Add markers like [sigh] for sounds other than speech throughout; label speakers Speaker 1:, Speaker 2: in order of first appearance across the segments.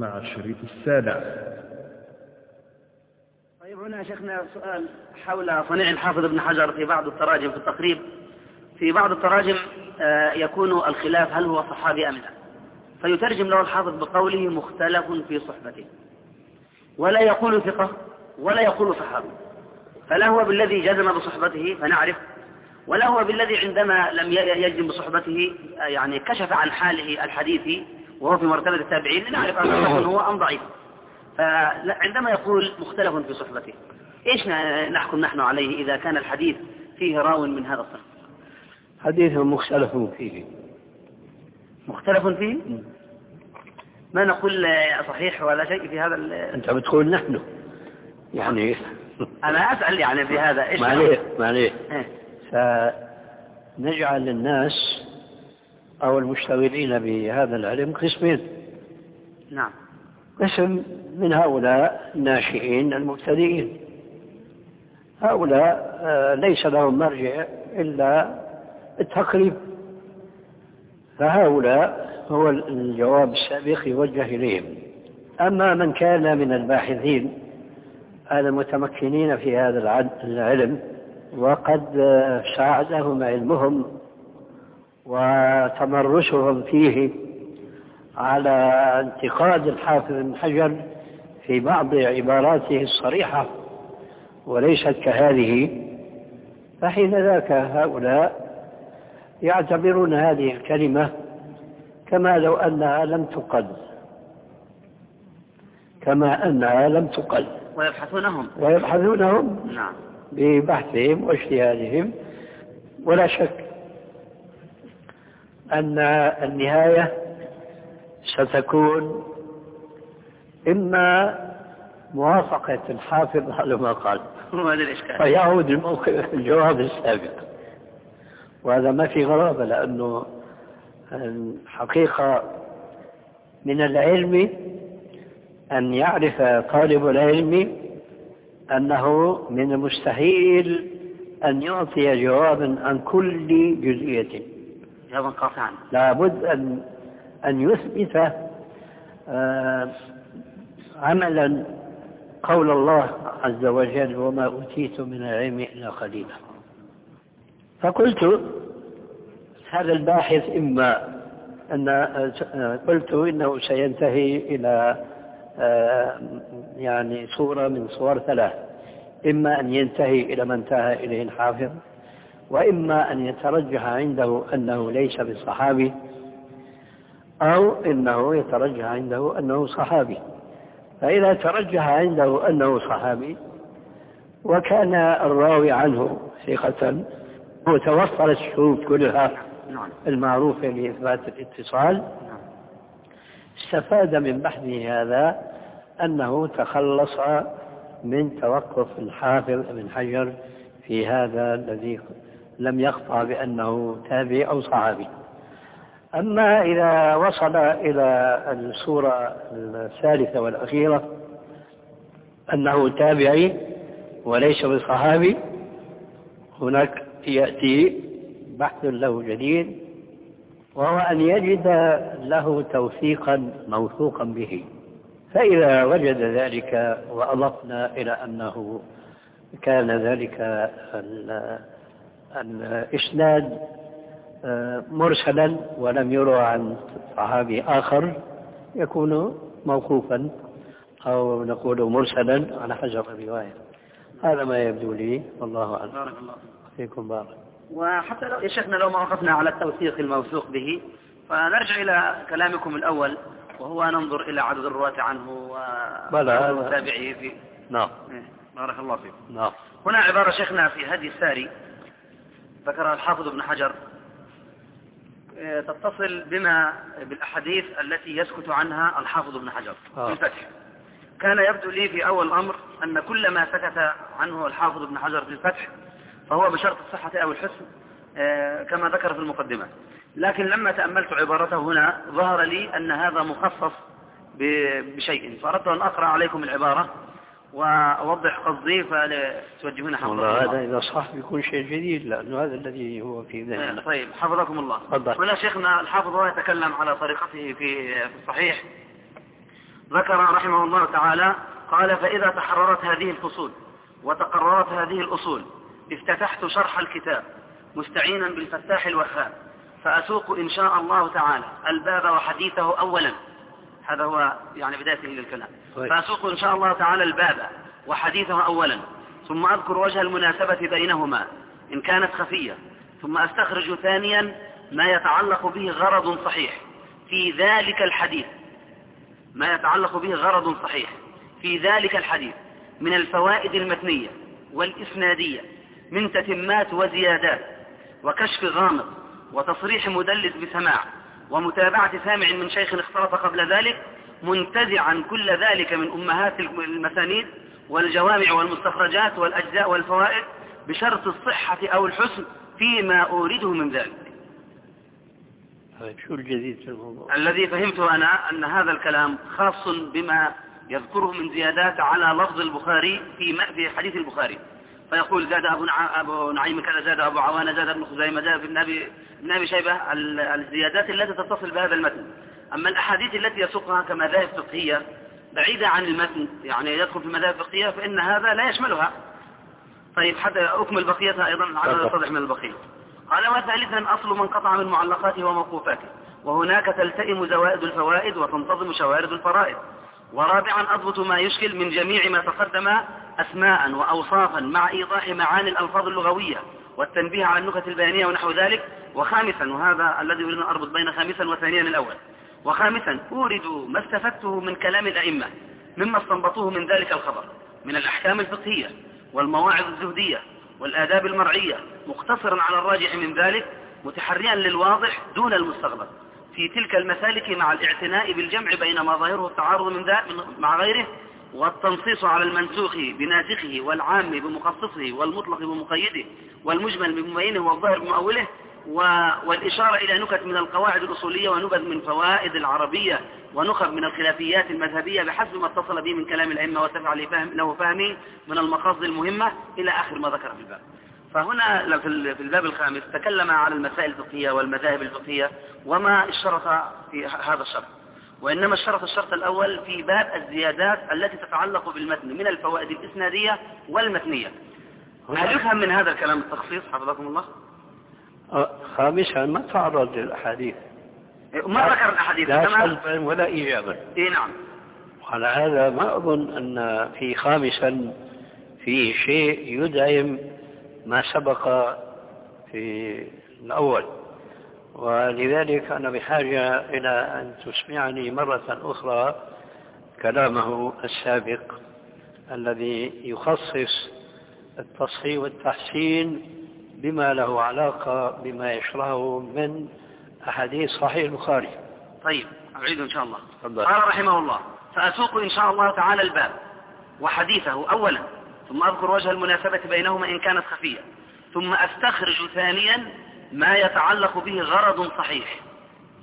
Speaker 1: مع الشريط السابع
Speaker 2: طيب هنا شيخنا سؤال حول صنيع الحافظ ابن حجر في بعض التراجم في التقريب. في بعض التراجم آه، يكون الخلاف هل هو صحابي أم لا. فيترجم له الحافظ بقوله مختلف في صحبته. ولا يقول ثقة ولا يقول صحابي. فلا هو بالذي جزم بصحبته فنعرف. ولا هو بالذي عندما لم يجزم بصحبته آه، يعني كشف عن حاله الحديثي وهو في مرتبة التابعين لنعرف أنه هو أم ضعيف. فعندما يقول مختلف في صحبته إيش نحكم نحن عليه إذا كان الحديث فيه راو من هذا الصنف؟
Speaker 3: حديث مختلف فيه.
Speaker 2: مختلف فيه؟ ما نقول صحيح ولا شيء في هذا
Speaker 3: أنت بتقول نحن. يعني
Speaker 2: أنا أسأل يعني في هذا إيش
Speaker 3: معليه معليه إيه؟ فنجعل الناس أو المشتغلين بهذا العلم قسمين.
Speaker 2: نعم.
Speaker 3: قسم من هؤلاء الناشئين المبتدئين. هؤلاء آه، ليس لهم مرجع إلا التقريب. فهؤلاء هو الجواب السابق يوجه إليهم. أما من كان من الباحثين المتمكنين في هذا العلم وقد ساعدهم علمهم وتمرسهم فيه على انتقاد الحافظ بن حجر في بعض عباراته الصريحة وليست كهذه. فحين ذاك هؤلاء يعتبرون هذه الكلمة كما لو أنها لم تقل. كما أنها لم تقل.
Speaker 2: ويبحثونهم.
Speaker 3: ويبحثونهم
Speaker 2: نعم.
Speaker 3: ببحثهم واجتهادهم ولا شك أن النهاية ستكون إما موافقة الحافظ على ما قال.
Speaker 2: هذا الإشكال.
Speaker 3: فيعود الموقف الجواب السابق. وهذا ما في غرابة لأنه الحقيقة من العلم أن يعرف طالب العلم أنه من المستحيل أن يعطي جوابا عن كل جزئية.
Speaker 2: جوابا قاطعا
Speaker 3: لابد أن أن يثبت آه، عملا قول الله عز وجل وما أوتيت من العلم إلا قليلا. فقلت هذا الباحث إما أن قلت إنه سينتهي إلى آه، يعني صورة من صور ثلاث. إما أن ينتهي إلى ما انتهى إليه الحافظ وإما أن يترجح عنده أنه ليس بالصحابي أو إنه يترجح عنده أنه صحابي فإذا ترجح عنده أنه صحابي وكان الراوي عنه ثقة وتوفرت الشروط كلها نعم. المعروفة لإثبات الاتصال. استفاد من بحثه هذا أنه تخلص من توقف الحافظ ابن حجر في هذا الذي لم يقطع بأنه تابع أو صحابي. أما إذا وصل إلى الصورة الثالثة والأخيرة أنه تابعي وليس بصحابي هناك يأتي بحث له جديد وهو أن يجد له توثيقا موثوقا به. فإذا وجد ذلك وأضفنا إلى أنه كان ذلك الإسناد آه، مرسلا ولم يروى عن صحابي آخر يكون موقوفا أو نقول مرسلا على حسب الرواية. هذا ما يبدو لي والله أعلم.
Speaker 2: بارك الله
Speaker 3: فيكم بارك.
Speaker 2: وحتى لو يا شيخنا لو ما وقفنا على التوثيق الموثوق به فنرجع إلى كلامكم الأول وهو ننظر إلى عدد الرواة عنه ومتابعيه في
Speaker 3: نعم.
Speaker 2: إيه، بارك الله فيكم.
Speaker 3: نعم.
Speaker 2: هنا عبارة شيخنا في هدي الساري. ذكرها الحافظ ابن حجر إيه، تتصل بما بالأحاديث التي يسكت عنها الحافظ ابن حجر. آه. في الفتح كان يبدو لي في أول الأمر أن كل ما سكت عنه الحافظ ابن حجر في الفتح فهو بشرط الصحة أو الحسن إيه، كما ذكر في المقدمة. لكن لما تأملت عبارته هنا ظهر لي أن هذا مخصص بشيء. فأردت أن أقرأ عليكم العبارة. وأوضح قصدي فتوجهون حفظكم
Speaker 3: الله. هذا إذا صح بيكون شيء جديد لأنه هذا الذي هو في ذهننا.
Speaker 2: طيب حفظكم الله.
Speaker 3: هنا
Speaker 2: شيخنا الحافظ يتكلم على طريقته في الصحيح. ذكر رحمه الله تعالى قال فإذا تحررت هذه الفصول وتقررت هذه الأصول افتتحت شرح الكتاب مستعينا بالفتاح الوهاب فأسوق إن شاء الله تعالى الباب وحديثه أولا هذا هو يعني بداية للكلام. طيب. فأسوق إن شاء الله تعالى الباب وحديثه أولا. ثم أذكر وجه المناسبة بينهما إن كانت خفية. ثم أستخرج ثانيا ما يتعلق به غرض صحيح. في ذلك الحديث. ما يتعلق به غرض صحيح. في ذلك الحديث. من الفوائد المتنية والإسنادية. من تتمات وزيادات. وكشف غامض. وتصريح مدلس بسماع. ومتابعة سامع من شيخ اختلط قبل ذلك منتزعا كل ذلك من أمهات المسانيد والجوامع والمستخرجات والأجزاء والفوائد بشرط الصحة أو الحسن فيما أورده من ذلك.
Speaker 3: طيب شو الجديد في الموضوع؟
Speaker 2: الذي فهمته أنا أن هذا الكلام خاص بما يذكره من زيادات على لفظ البخاري في في حديث البخاري. فيقول زاد أبو, أبو نعيم كذا زاد أبو عوانة زاد ابن خزيمة زاد ابن أبي, ابن أبي شيبة الزيادات التي تتصل بهذا المتن. أما الأحاديث التي يسوقها كمذاهب فقهية بعيدة عن المتن يعني يدخل في مذاهب فقهية فإن هذا لا يشملها. طيب حتى أكمل بقيتها أيضا على يتضح من البقية. قال وثالثا أصل من قطع من معلقاته وموقوفاته. وهناك تلتئم زوائد الفوائد وتنتظم شوارد الفرائض. ورابعا أضبط ما يشكل من جميع ما تقدم أسماء وأوصافا مع إيضاح معاني الألفاظ اللغوية والتنبيه على النكت البيانية ونحو ذلك. وخامسا وهذا الذي أريد أن أربط بين خامسا وثانيا الأول. وخامسا أورد ما استفدته من كلام الأئمة مما استنبطوه من ذلك الخبر من الأحكام الفقهية والمواعظ الزهدية والآداب المرعية مقتصرا على الراجح من ذلك متحريا للواضح دون المستغرب. في تلك المسالك مع الاعتناء بالجمع بين ما ظاهره التعارض من ذا مع غيره والتنصيص على المنسوخ بناسخه والعام بمخصصه والمطلق بمقيده والمجمل بمبينه والظاهر بمؤوله والإشارة إلى نكت من القواعد الأصولية ونبذ من فوائد العربية ونخب من الخلافيات المذهبية بحسب ما اتصل به من كلام الأئمة وتفع له فهمه من المقاصد المهمة إلى آخر ما ذكر في الباب. فهنا في الباب الخامس تكلم على المسائل الفقهية والمذاهب الفقهية وما اشترط في هذا الشرط وإنما اشترط الشرط الأول في باب الزيادات التي تتعلق بالمتن من الفوائد الإسنادية والمتنية. هل يفهم من هذا الكلام التخصيص حفظكم الله؟
Speaker 3: خامسا ما تعرض للأحاديث؟
Speaker 2: ما ذكر الأحاديث
Speaker 3: لا سلبا ولا إيجابا
Speaker 2: إي نعم.
Speaker 3: على هذا ما أظن أن في خامسا في شيء يدعم ما سبق في الأول. ولذلك أنا بحاجة إلى أن تسمعني مرة أخرى كلامه السابق الذي يخصص التصحيح والتحسين بما له علاقة بما يشرحه من أحاديث صحيح البخاري.
Speaker 2: طيب أعيد إن شاء الله. قال رحمه الله سأسوق إن شاء الله تعالى الباب وحديثه أولا ثم أذكر وجه المناسبة بينهما إن كانت خفية ثم أستخرج ثانيا ما يتعلق به غرض صحيح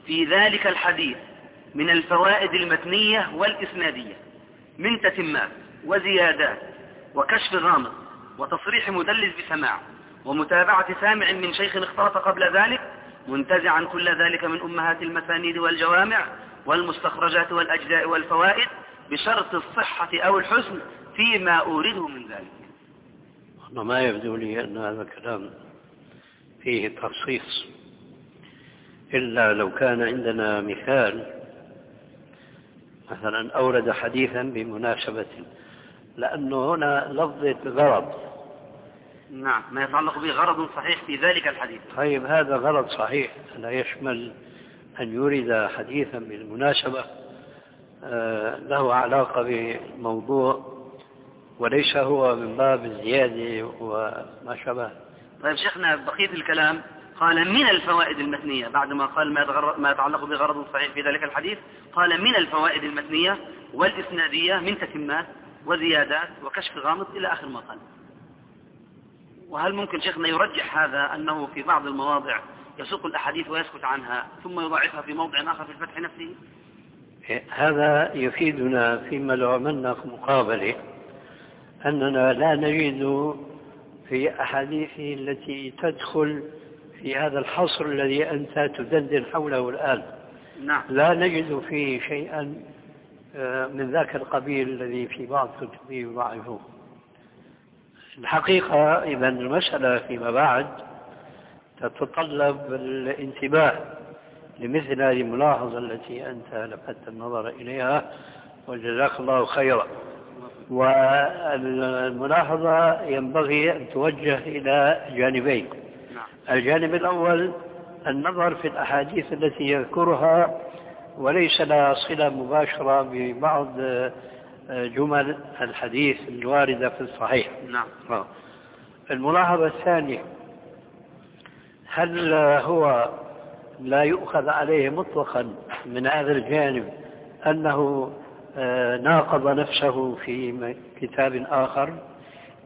Speaker 2: في ذلك الحديث من الفوائد المتنية والإسنادية من تتمات وزيادات وكشف غامض وتصريح مدلس بسماع ومتابعة سامع من شيخ اختلط قبل ذلك منتزعا كل ذلك من أمهات المسانيد والجوامع والمستخرجات والأجزاء والفوائد بشرط الصحة أو الحسن فيما أورده من ذلك.
Speaker 3: ما يبدو لي أن هذا الكلام فيه تخصيص إلا لو كان عندنا مثال مثلا أورد حديثا بمناسبة لأنه هنا لفظة غرض.
Speaker 2: نعم ما يتعلق به غرض صحيح في ذلك الحديث.
Speaker 3: طيب هذا غرض صحيح. لا يشمل أن يورد حديثا بالمناسبة. آه، له علاقة بموضوع وليس هو من باب الزيادة وما شابه.
Speaker 2: طيب شيخنا بقية الكلام قال من الفوائد المتنية؟ بعد ما قال ما يتعلق بغرض صحيح في ذلك الحديث قال من الفوائد المتنية والإسنادية من تتمات وزيادات وكشف غامض إلى آخر ما قال. وهل ممكن شيخنا يرجح هذا أنه في بعض المواضع يسوق الأحاديث ويسكت عنها ثم يضاعفها في موضع آخر في الفتح نفسه؟
Speaker 3: هذا يفيدنا فيما لو عملنا مقابلة أننا لا نجد في أحاديثه التي تدخل في هذا الحصر الذي أنت تدندن حوله الآن.
Speaker 2: نعم.
Speaker 3: لا نجد فيه شيئا آه، من ذاك القبيل الذي في بعض كتبه يضعفوه الحقيقة إذا المسألة فيما بعد تتطلب الانتباه لمثل هذه الملاحظة التي أنت لفتت النظر إليها وجزاك الله خيرا. والملاحظة ينبغي أن توجه إلى جانبين نعم. الجانب الأول النظر في الأحاديث التي يذكرها وليس لها صلة مباشرة ببعض جمل الحديث الواردة في الصحيح
Speaker 2: نعم
Speaker 3: آه. الملاحظة الثانية هل هو لا يؤخذ عليه مطلقا من هذا الجانب أنه آه، ناقض نفسه في كتاب آخر.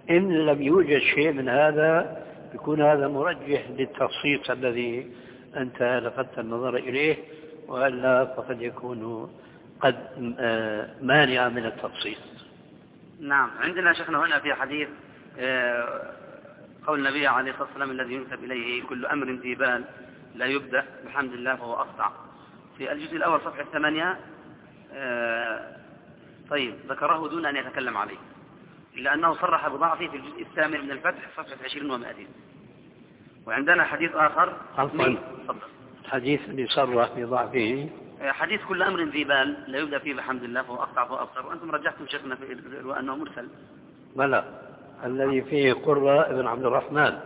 Speaker 3: إن لم يوجد شيء من هذا يكون هذا مرجح للتخصيص الذي أنت لفتت النظر إليه وإلا فقد يكون قد آه، مانعا من التخصيص.
Speaker 2: نعم. عندنا شيخنا هنا في حديث آه، قول النبي عليه الصلاة والسلام الذي ينسب إليه كل أمر ذي بال لا يبدأ بحمد الله فهو أقطع في الجزء الأول صفحة ثمانية طيب ذكره دون أن يتكلم عليه إلا أنه صرح بضعفه في الجزء الثامن من الفتح صفحة 20 و200 وعندنا حديث آخر.
Speaker 3: عفوا. الحديث اللي صرح بضعفه.
Speaker 2: آه، حديث كل أمر ذي بال لا يبدأ فيه بحمد الله فهو أقطع فهو أبصر. وأنتم رجحتم شيخنا في أنه مرسل.
Speaker 3: بلى. الذي فيه قرة ابن عبد الرحمن.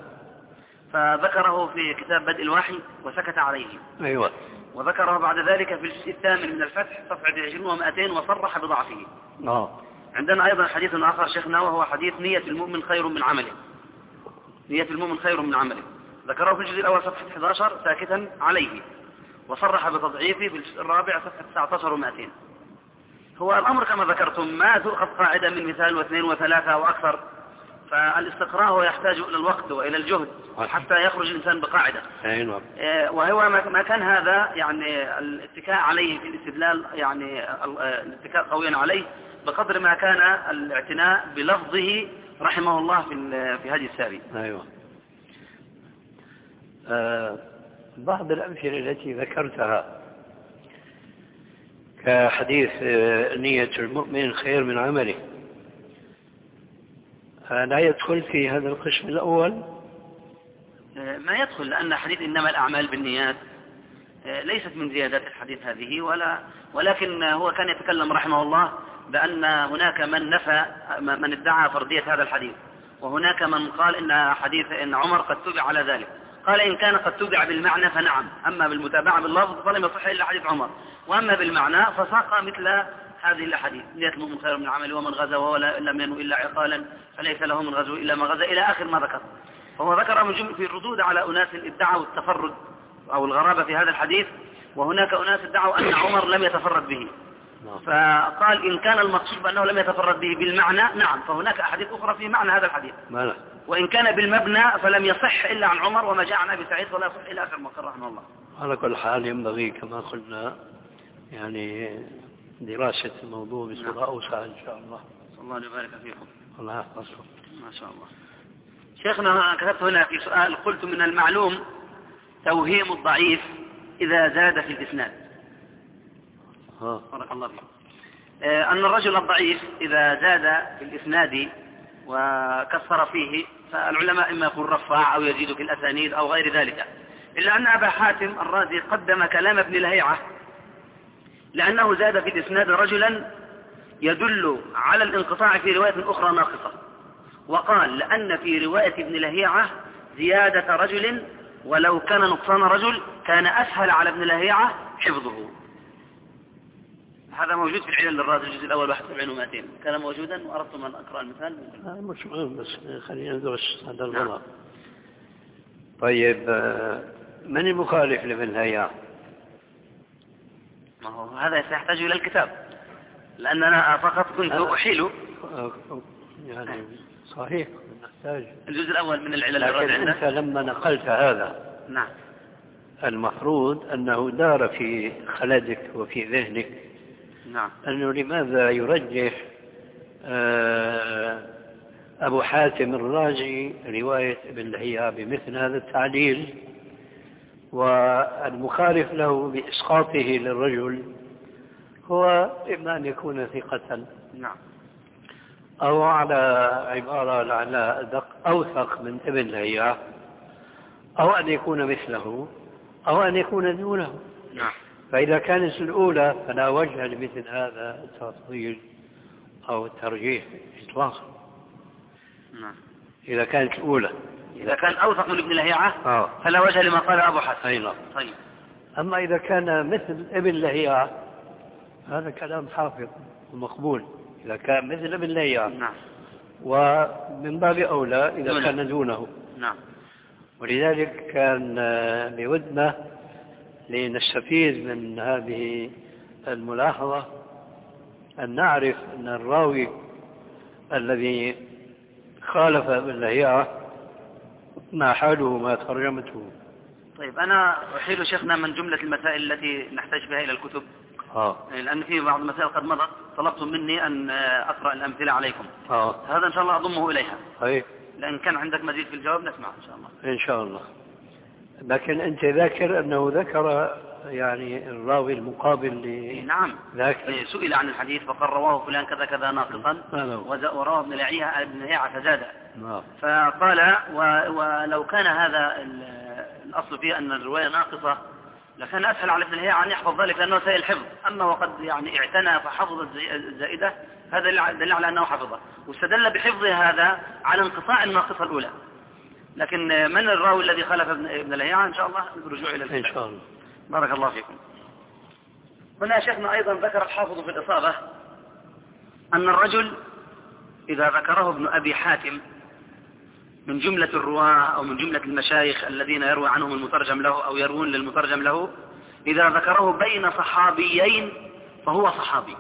Speaker 2: فذكره في كتاب بدء الوحي وسكت عليه.
Speaker 3: أيوة.
Speaker 2: وذكره بعد ذلك في الجزء الثامن من الفتح صفحة 20 و200 وصرح بضعفه.
Speaker 3: آه.
Speaker 2: عندنا أيضا حديث آخر شيخنا وهو حديث نية المؤمن خير من عمله. نية المؤمن خير من عمله. ذكره في الجزء الأول صفحة 11 ساكتا عليه. وصرح بتضعيفه في الجزء الرابع صفحة 19 و200 هو الأمر كما ذكرتم ما تؤخذ قاعدة من مثال واثنين وثلاثة وأكثر. فالاستقراء يحتاج إلى الوقت وإلى الجهد حتى يخرج الإنسان بقاعدة.
Speaker 3: نعم.
Speaker 2: آه، وهو ما كان هذا يعني الاتكاء عليه في الاستدلال يعني الاتكاء قويا عليه بقدر ما كان الاعتناء بلفظه رحمه الله في في هذه الساري
Speaker 3: أيوة. آه بعض الأمثلة التي ذكرتها كحديث آه، نية المؤمن خير من عمله. لا يدخل في هذا القسم الأول؟
Speaker 2: ما يدخل لأن حديث إنما الأعمال بالنيات. ليست من زيادات الحديث هذه ولا ولكن هو كان يتكلم رحمه الله بأن هناك من نفى من ادعى فردية هذا الحديث. وهناك من قال إن حديث إن عمر قد تبع على ذلك. قال إن كان قد تبع بالمعنى فنعم. أما بالمتابعة باللفظ فلم يصح إلا حديث عمر. وأما بالمعنى فساق مثل هذه الأحاديث. المؤمن خير من عمل ومن غزا وهو لم ينو إلا عقالا فليس له من غزو إلا ما غزا. إلى آخر ما ذكر. فهو ذكر من جمل في الردود على أناس ادعوا التفرد أو الغرابة في هذا الحديث وهناك أناس ادعوا أن عمر لم يتفرد به. فقال إن كان المقصود بأنه لم يتفرد به بالمعنى نعم فهناك أحاديث أخرى في معنى هذا الحديث. وإن كان بالمبنى فلم يصح إلا عن عمر وما جاء عن أبي سعيد ولا يصح إلى آخر ما قال رحمه الله.
Speaker 3: على كل حال ينبغي كما قلنا يعني دراسة الموضوع بصورة نعم. أوسع إن شاء الله.
Speaker 2: الله يبارك فيكم.
Speaker 3: الله يحفظكم
Speaker 2: ما شاء الله. شيخنا كتبت هنا في سؤال قلت من المعلوم توهيم الضعيف إذا زاد في الإسناد. بارك الله فيك. آه، أن الرجل الضعيف إذا زاد في الإسناد وكسر فيه فالعلماء إما يقول رفاع أو يزيد في الأسانيد أو غير ذلك. إلا أن أبا حاتم الرازي قدم كلام ابن لهيعة لأنه زاد في الإسناد رجلا يدل على الانقطاع في رواية أخرى ناقصة. وقال لأن في رواية ابن لهيعة زيادة رجل ولو كان نقصان رجل كان أسهل على ابن لهيعة حفظه. هذا موجود في العلل للرازي الجزء الأول 71 و200 كان موجودا وأردتم أن أقرأ المثال.
Speaker 3: مش مهم بس خلينا ندرس هذا الغلط. نعم. طيب آه، من المخالف لابن لهيعة؟
Speaker 2: ما هو هذا سيحتاج إلى الكتاب. لأننا فقط كنت أحيل.
Speaker 3: يعني صحيح نحتاج.
Speaker 2: الجزء الأول من العلل
Speaker 3: لكن أنت لما نقلت هذا
Speaker 2: نعم.
Speaker 3: المفروض أنه دار في خلدك وفي ذهنك.
Speaker 2: نعم.
Speaker 3: أنه لماذا يرجح آه، أبو حاتم الرازي رواية ابن لهيعة بمثل هذا التعليل والمخالف له بإسقاطه للرجل هو إما أن يكون ثقة.
Speaker 2: نعم.
Speaker 3: أو على عبارة لعلها أدق أوثق من ابن لهيعة أو أن يكون مثله. أو أن يكون دونه.
Speaker 2: نعم.
Speaker 3: فإذا كانت الأولى فلا وجه لمثل هذا التفضيل أو الترجيح إطلاقا.
Speaker 2: نعم.
Speaker 3: إذا كانت الأولى.
Speaker 2: إذا كان أوثق من ابن لهيعة
Speaker 3: آه.
Speaker 2: فلا وجه لما قال أبو حسن.
Speaker 3: أي نعم.
Speaker 2: طيب.
Speaker 3: أما إذا كان مثل ابن لهيعة هذا كلام حافظ ومقبول. إذا كان مثل ابن لهيعة
Speaker 2: نعم.
Speaker 3: ومن باب أولى إذا
Speaker 2: دونه.
Speaker 3: كان دونه.
Speaker 2: نعم.
Speaker 3: ولذلك كان بودنا لنستفيد من هذه الملاحظة أن نعرف أن الراوي الذي خالف ابن لهيعة ما حاله ما ترجمته
Speaker 2: طيب أنا أحيل شيخنا من جملة المسائل التي نحتاج بها إلى الكتب.
Speaker 3: آه.
Speaker 2: لأن في بعض المسائل قد مضت. طلبتم مني أن أقرأ الأمثلة عليكم.
Speaker 3: آه.
Speaker 2: هذا إن شاء الله أضمه إليها.
Speaker 3: طيب
Speaker 2: لأن كان عندك مزيد في الجواب نسمع إن شاء الله.
Speaker 3: إن شاء الله. لكن أنت ذاكر أنه ذكر يعني الراوي المقابل
Speaker 2: إيه،
Speaker 3: ل
Speaker 2: نعم.
Speaker 3: ذاك.
Speaker 2: إيه، سئل عن الحديث فقال رواه فلان كذا كذا ناقصا
Speaker 3: هو.
Speaker 2: وز- وروى ابن لعيها ابن لعيعة فزاد.
Speaker 3: نعم.
Speaker 2: فقال ولو كان هذا ال- الأصل فيه أن الرواية ناقصة لكان أسهل على ابن لهيعة أن يحفظ ذلك لأنه سيء الحفظ. أما وقد يعني اعتنى فحفظ الزائدة هذا دليل- على أنه حفظه. واستدل بحفظه هذا على انقطاع الناقصة الأولى. لكن من الراوي الذي خلف ابن لهيعة إن شاء الله الرجوع إلى
Speaker 3: إن
Speaker 2: الكتاب
Speaker 3: شاء الله.
Speaker 2: بارك الله فيكم. هنا شيخنا أيضا ذكر الحافظ في الإصابة أن الرجل إذا ذكره ابن أبي حاتم من جملة الرواة أو من جملة المشايخ الذين يروي عنهم المترجم له أو يروون للمترجم له إذا ذكره بين صحابيين فهو صحابي.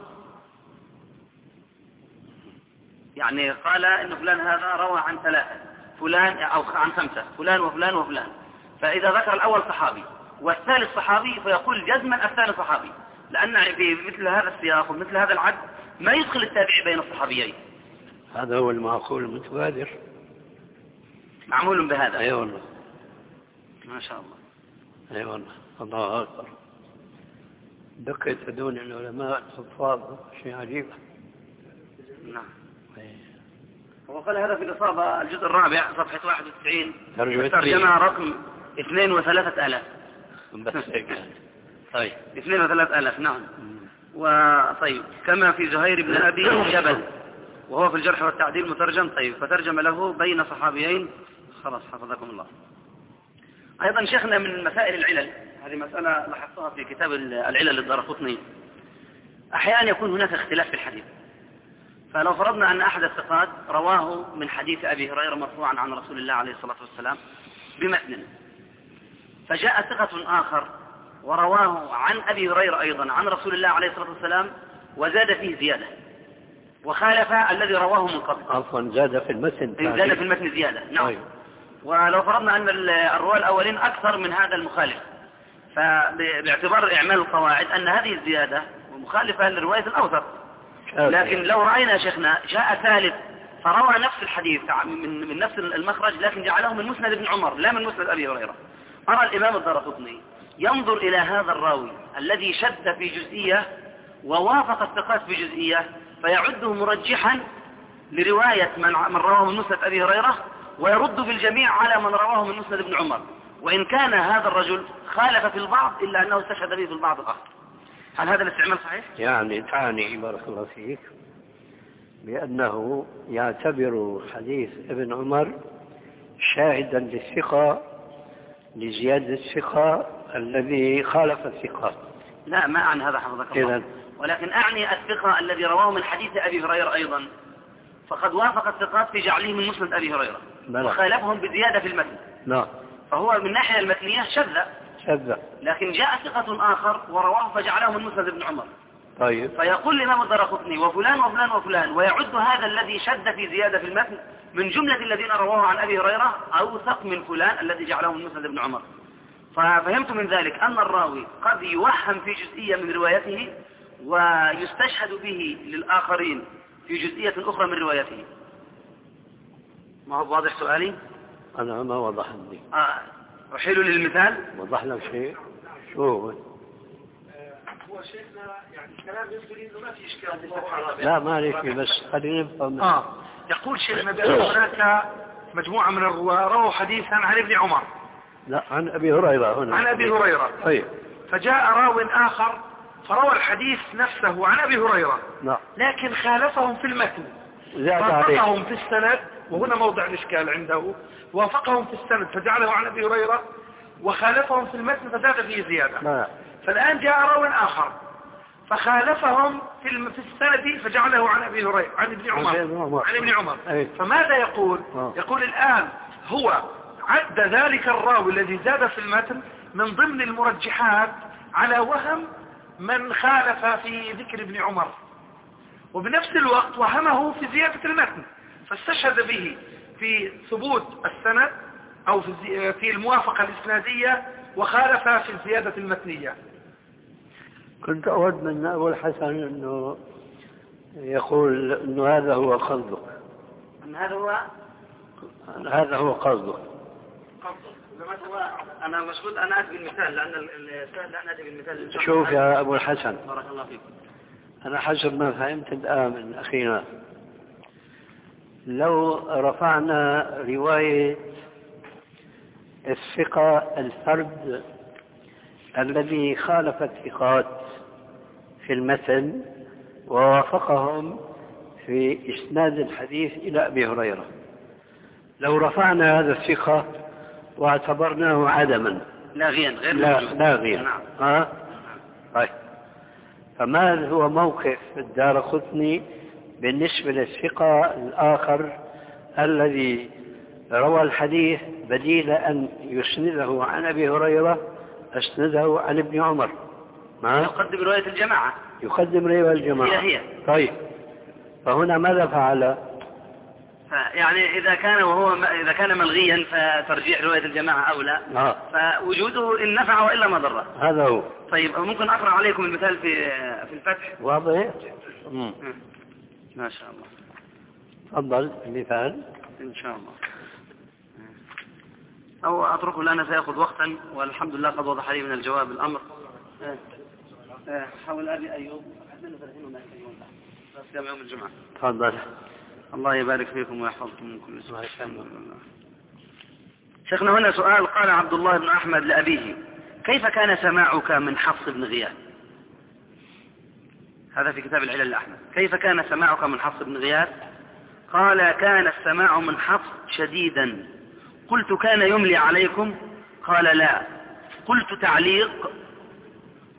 Speaker 2: يعني قال إن فلان هذا روى عن ثلاثة فلان أو عن خمسة فلان وفلان وفلان. فإذا ذكر الأول صحابي. والثالث صحابي فيقول جزما الثالث صحابي. لأن في مثل هذا السياق ومثل هذا العد ما يدخل التابعي بين الصحابيين.
Speaker 3: هذا هو المعقول المتبادر.
Speaker 2: معمول بهذا.
Speaker 3: أي والله.
Speaker 2: ما شاء الله.
Speaker 3: أي والله. الله أكبر. دقة هذول العلماء الحفاظ شيء عجيب.
Speaker 2: نعم.
Speaker 3: أي.
Speaker 2: وقال هذا في الإصابة الجزء الرابع صفحة 91
Speaker 3: ترجمة.
Speaker 2: رقم اثنين وثلاثة آلاف.
Speaker 3: بس هيك طيب.
Speaker 2: اثنين وثلاثة آلاف نعم. وطيب كما في زهير بن أبي جبل وهو في الجرح والتعديل مترجم. طيب. فترجم له بين صحابيين. خلاص حفظكم الله. أيضا شيخنا من مسائل العلل. هذه مسألة لاحظتها في كتاب العلل للدارقطني أحيانا يكون هناك اختلاف في الحديث. فلو فرضنا أن أحد الثقات رواه من حديث أبي هريرة مرفوعا عن رسول الله عليه الصلاة والسلام بمتن فجاء ثقة آخر ورواه عن أبي هريرة أيضا عن رسول الله عليه الصلاة والسلام وزاد فيه زيادة وخالف الذي رواه من قبل.
Speaker 3: عفوا زاد في المتن
Speaker 2: زاد في المتن زيادة. نعم.
Speaker 3: طيب.
Speaker 2: ولو فرضنا أن ال- الرواة الأولين أكثر من هذا المخالف فباعتبار إعمال القواعد أن هذه الزيادة مخالفة للرواية الأوثق. لكن لو رأينا شيخنا جاء ثالث فروى نفس الحديث من, من نفس المخرج لكن جعله من مسند ابن عمر لا من مسند أبي هريرة. أرى الإمام الدارقطني ينظر إلى هذا الراوي الذي شد في جزئية ووافق الثقات في جزئية فيعده مرجحا لرواية من من رواه من مسند أبي هريرة ويرد في الجميع على من رواه من مسند ابن عمر وإن كان هذا الرجل خالف في البعض إلا أنه استشهد به في البعض الآخر هل هذا الاستعمال صحيح؟
Speaker 3: يعني تعني بارك الله فيك بأنه يعتبر حديث ابن عمر شاهدا للثقة لزيادة الثقة الذي خالف الثقة.
Speaker 2: لا ما أعني هذا حفظك الله.
Speaker 3: إذن.
Speaker 2: ولكن أعني الثقة الذي رواه من حديث أبي هريرة أيضا. فقد وافق الثقات في جعله من مسند أبي هريرة. وخالفهم بزيادة في المتن.
Speaker 3: نعم.
Speaker 2: فهو من الناحية المتنية شذ
Speaker 3: شذ
Speaker 2: لكن جاء ثقة آخر ورواه فجعله من مسند ابن عمر.
Speaker 3: طيب.
Speaker 2: فيقول الإمام الدرقطني وفلان وفلان وفلان ويعد هذا الذي شد في زيادة في المتن من جملة الذين رواه عن أبي هريرة أوثق من فلان الذي جعله من مسند ابن عمر. ففهمت من ذلك أن الراوي قد يوهم في جزئية من روايته ويستشهد به للآخرين في جزئية أخرى من روايته. ما هو واضح سؤالي؟
Speaker 3: أنا ما وضح لي
Speaker 2: آه، أحيل للمثال.
Speaker 3: وضح لك شيء. شو هو
Speaker 1: هو شيخنا يعني كلام يبدو لي إنه ما في إشكال.
Speaker 3: لا ما عليك بس خلينا نفهم
Speaker 1: آه. يقول شيخنا بان هناك مجموعة من الرواه رووا حديثا عن ابن عمر.
Speaker 3: لا عن أبي هريرة هنا.
Speaker 1: عن أبي هريرة.
Speaker 3: طيب.
Speaker 1: فجاء راو آخر فروى الحديث نفسه عن أبي هريرة.
Speaker 3: نعم
Speaker 1: لكن خالفهم في المتن. وافقهم في السند. وهنا موضع الإشكال عنده. وافقهم في السند فجعله عن أبي هريرة. وخالفهم في المتن فزاد فيه زيادة.
Speaker 3: ما
Speaker 1: فالآن جاء راو آخر. فخالفهم في في السند فجعله عن أبي هريرة عن ابن عمر. عن ابن عمر. فماذا يقول؟
Speaker 3: آه.
Speaker 1: يقول الآن هو عد ذلك الراوي الذي زاد في المتن من ضمن المرجحات على وهم من خالف في ذكر ابن عمر. وبنفس الوقت وهمه في زيادة المتن. فاستشهد به في ثبوت السند أو في الموافقة الإسنادية وخالف في الزيادة المتنية.
Speaker 3: كنت أود من أبو الحسن أنه يقول أنه هذا هو قصدك.
Speaker 2: أن هذا هو؟
Speaker 3: هذا هو قصدك.
Speaker 2: أنا مشغول أنا أتي بالمثال لأن ال- السهل لا نأتي بالمثال.
Speaker 3: شوف يا أبو الحسن.
Speaker 2: بارك الله فيكم
Speaker 3: أنا حسب ما فهمت الآن من أخينا. لو رفعنا رواية الثقة الفرد الذي خالف الثقات في المتن ووافقهم في إسناد الحديث إلى أبي هريرة. لو رفعنا هذا الثقة واعتبرناه عدما.
Speaker 2: لاغيا غير
Speaker 3: لا. لاغيا.
Speaker 2: نعم.
Speaker 3: ها؟ طيب. فما هو موقف الدار قطني بالنسبة للثقة الآخر الذي روى الحديث بديل أن يسنده عن أبي هريرة أسنده عن ابن عمر. ما؟
Speaker 2: يقدم رواية الجماعة.
Speaker 3: يقدم رواية الجماعة.
Speaker 2: هي هي.
Speaker 3: طيب. فهنا ماذا فعل؟
Speaker 2: يعني إذا كان وهو إذا كان ملغيا فترجيح رواية الجماعة أولى
Speaker 3: آه.
Speaker 2: فوجوده إن نفع وإلا ما
Speaker 3: هذا هو.
Speaker 2: طيب ممكن أقرأ عليكم المثال في في الفتح؟
Speaker 3: واضح.
Speaker 2: ما شاء الله.
Speaker 3: تفضل المثال.
Speaker 2: إن شاء الله. أو أتركه لأنه سيأخذ وقتا والحمد لله قد وضح لي من الجواب الأمر. آه. آه. حول أبي أيوب. حدنا 30 ولا 30 بس يوم يوم الجمعة.
Speaker 3: تفضل.
Speaker 2: الله يبارك فيكم ويحفظكم من كل سوء. شيخنا هنا سؤال. قال عبد الله بن أحمد لأبيه كيف كان سماعك من حفص بن غياث؟ هذا في كتاب العلل الأحمد. كيف كان سماعك من حفص بن غياث؟ قال كان السماع من حفص شديدا. قلت كان يملي عليكم؟ قال لا. قلت تعليق؟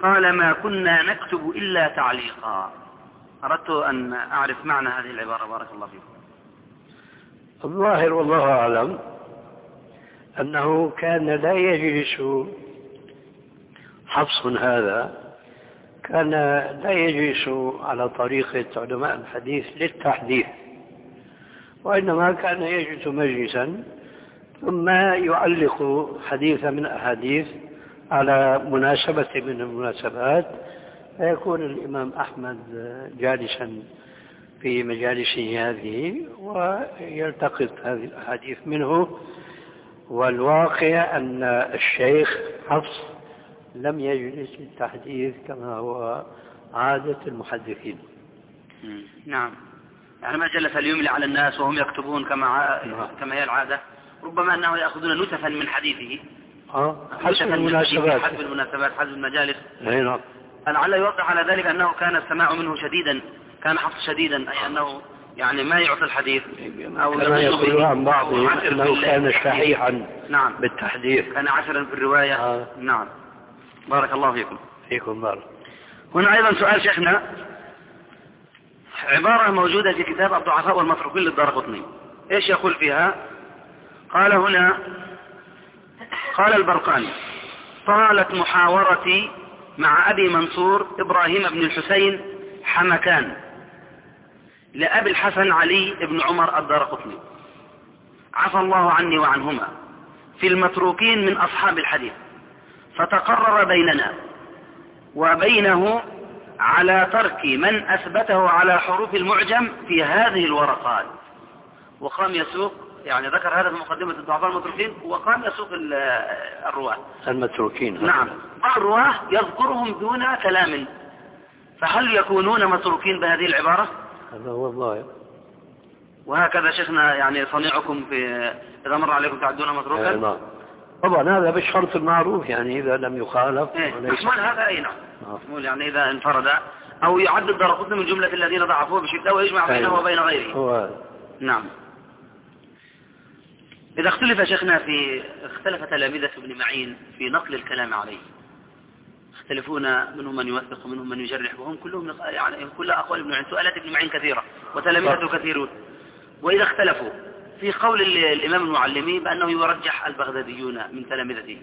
Speaker 2: قال ما كنا نكتب إلا تعليقا. أردت أن أعرف معنى هذه العبارة. بارك الله فيكم.
Speaker 3: الظاهر والله أعلم أنه كان لا يجلس حفص هذا كان لا يجلس على طريقة علماء الحديث للتحديث وإنما كان يجلس مجلسا ثم يعلق حديثا من أحاديث على مناسبة من المناسبات فيكون الإمام أحمد جالسا في مجالسه هذه ويلتقط هذه الأحاديث منه. والواقع أن الشيخ حفص لم يجلس للتحديث كما هو عادة المحدثين.
Speaker 2: نعم. يعني ما جلس ليملي على الناس وهم يكتبون كما ع-
Speaker 3: نعم.
Speaker 2: كما هي العادة؟ ربما أنه يأخذون نتفا من حديثه. نتفاً
Speaker 3: حسب
Speaker 2: من
Speaker 3: المناسبات.
Speaker 2: حسب المناسبات حسب المجالس.
Speaker 3: أي نعم.
Speaker 2: لعل يوضح على ذلك أنه كان السماع منه شديدا كان حفص شديدا أي أنه يعني ما يعطي الحديث أو
Speaker 3: كما يقول عن بعض أنه كان. شحيحا
Speaker 2: نعم.
Speaker 3: بالتحديث.
Speaker 2: كان عسرا في الرواية.
Speaker 3: آه.
Speaker 2: نعم. بارك الله فيكم.
Speaker 3: فيكم بارك.
Speaker 2: هنا أيضا سؤال شيخنا. عبارة موجودة في كتاب الضعفاء والمتروكين للدار قطني. إيش يقول فيها؟ قال هنا قال البرقاني طالت محاورتي مع أبي منصور إبراهيم بن الحسين حمكان لأبي الحسن علي بن عمر الدار قطني. عفى الله عني وعنهما. في المتروكين من أصحاب الحديث. فتقرر بيننا وبينه على ترك من أثبته على حروف المعجم في هذه الورقات. وقام يسوق يعني ذكر هذا في مقدمة الضعفاء المتروكين وقام يسوق ال- الرواة.
Speaker 3: المتروكين.
Speaker 2: نعم. بعض الرواة يذكرهم دون كلام. فهل يكونون متروكين بهذه العبارة؟
Speaker 3: هذا هو الظاهر.
Speaker 2: وهكذا شيخنا يعني صنيعكم في إذا مر عليكم تعدون متروكا.
Speaker 3: إيه، نعم. طبعا هذا بالشرط المعروف يعني إذا لم يخالف.
Speaker 2: إيه
Speaker 3: وليس-
Speaker 2: محمول هذا أي نعم؟
Speaker 3: نعم.
Speaker 2: يعني إذا انفرد. أو يعد الدرقطني من جملة الذين ضعفوه بشدة ويجمع بينه
Speaker 3: أيوة.
Speaker 2: وبين غيره.
Speaker 3: هو.
Speaker 2: نعم. إذا اختلف شيخنا في اختلف تلامذة ابن معين في نقل الكلام عليه. يختلفون منهم من يوثق ومنهم من يجرح وهم كلهم يعني كل أقوال ابن معين. سؤالات ابن معين كثيرة وتلامذته كثيرون. وإذا اختلفوا في قول ال- الإمام المعلمي بأنه يرجح البغداديون من تلامذته.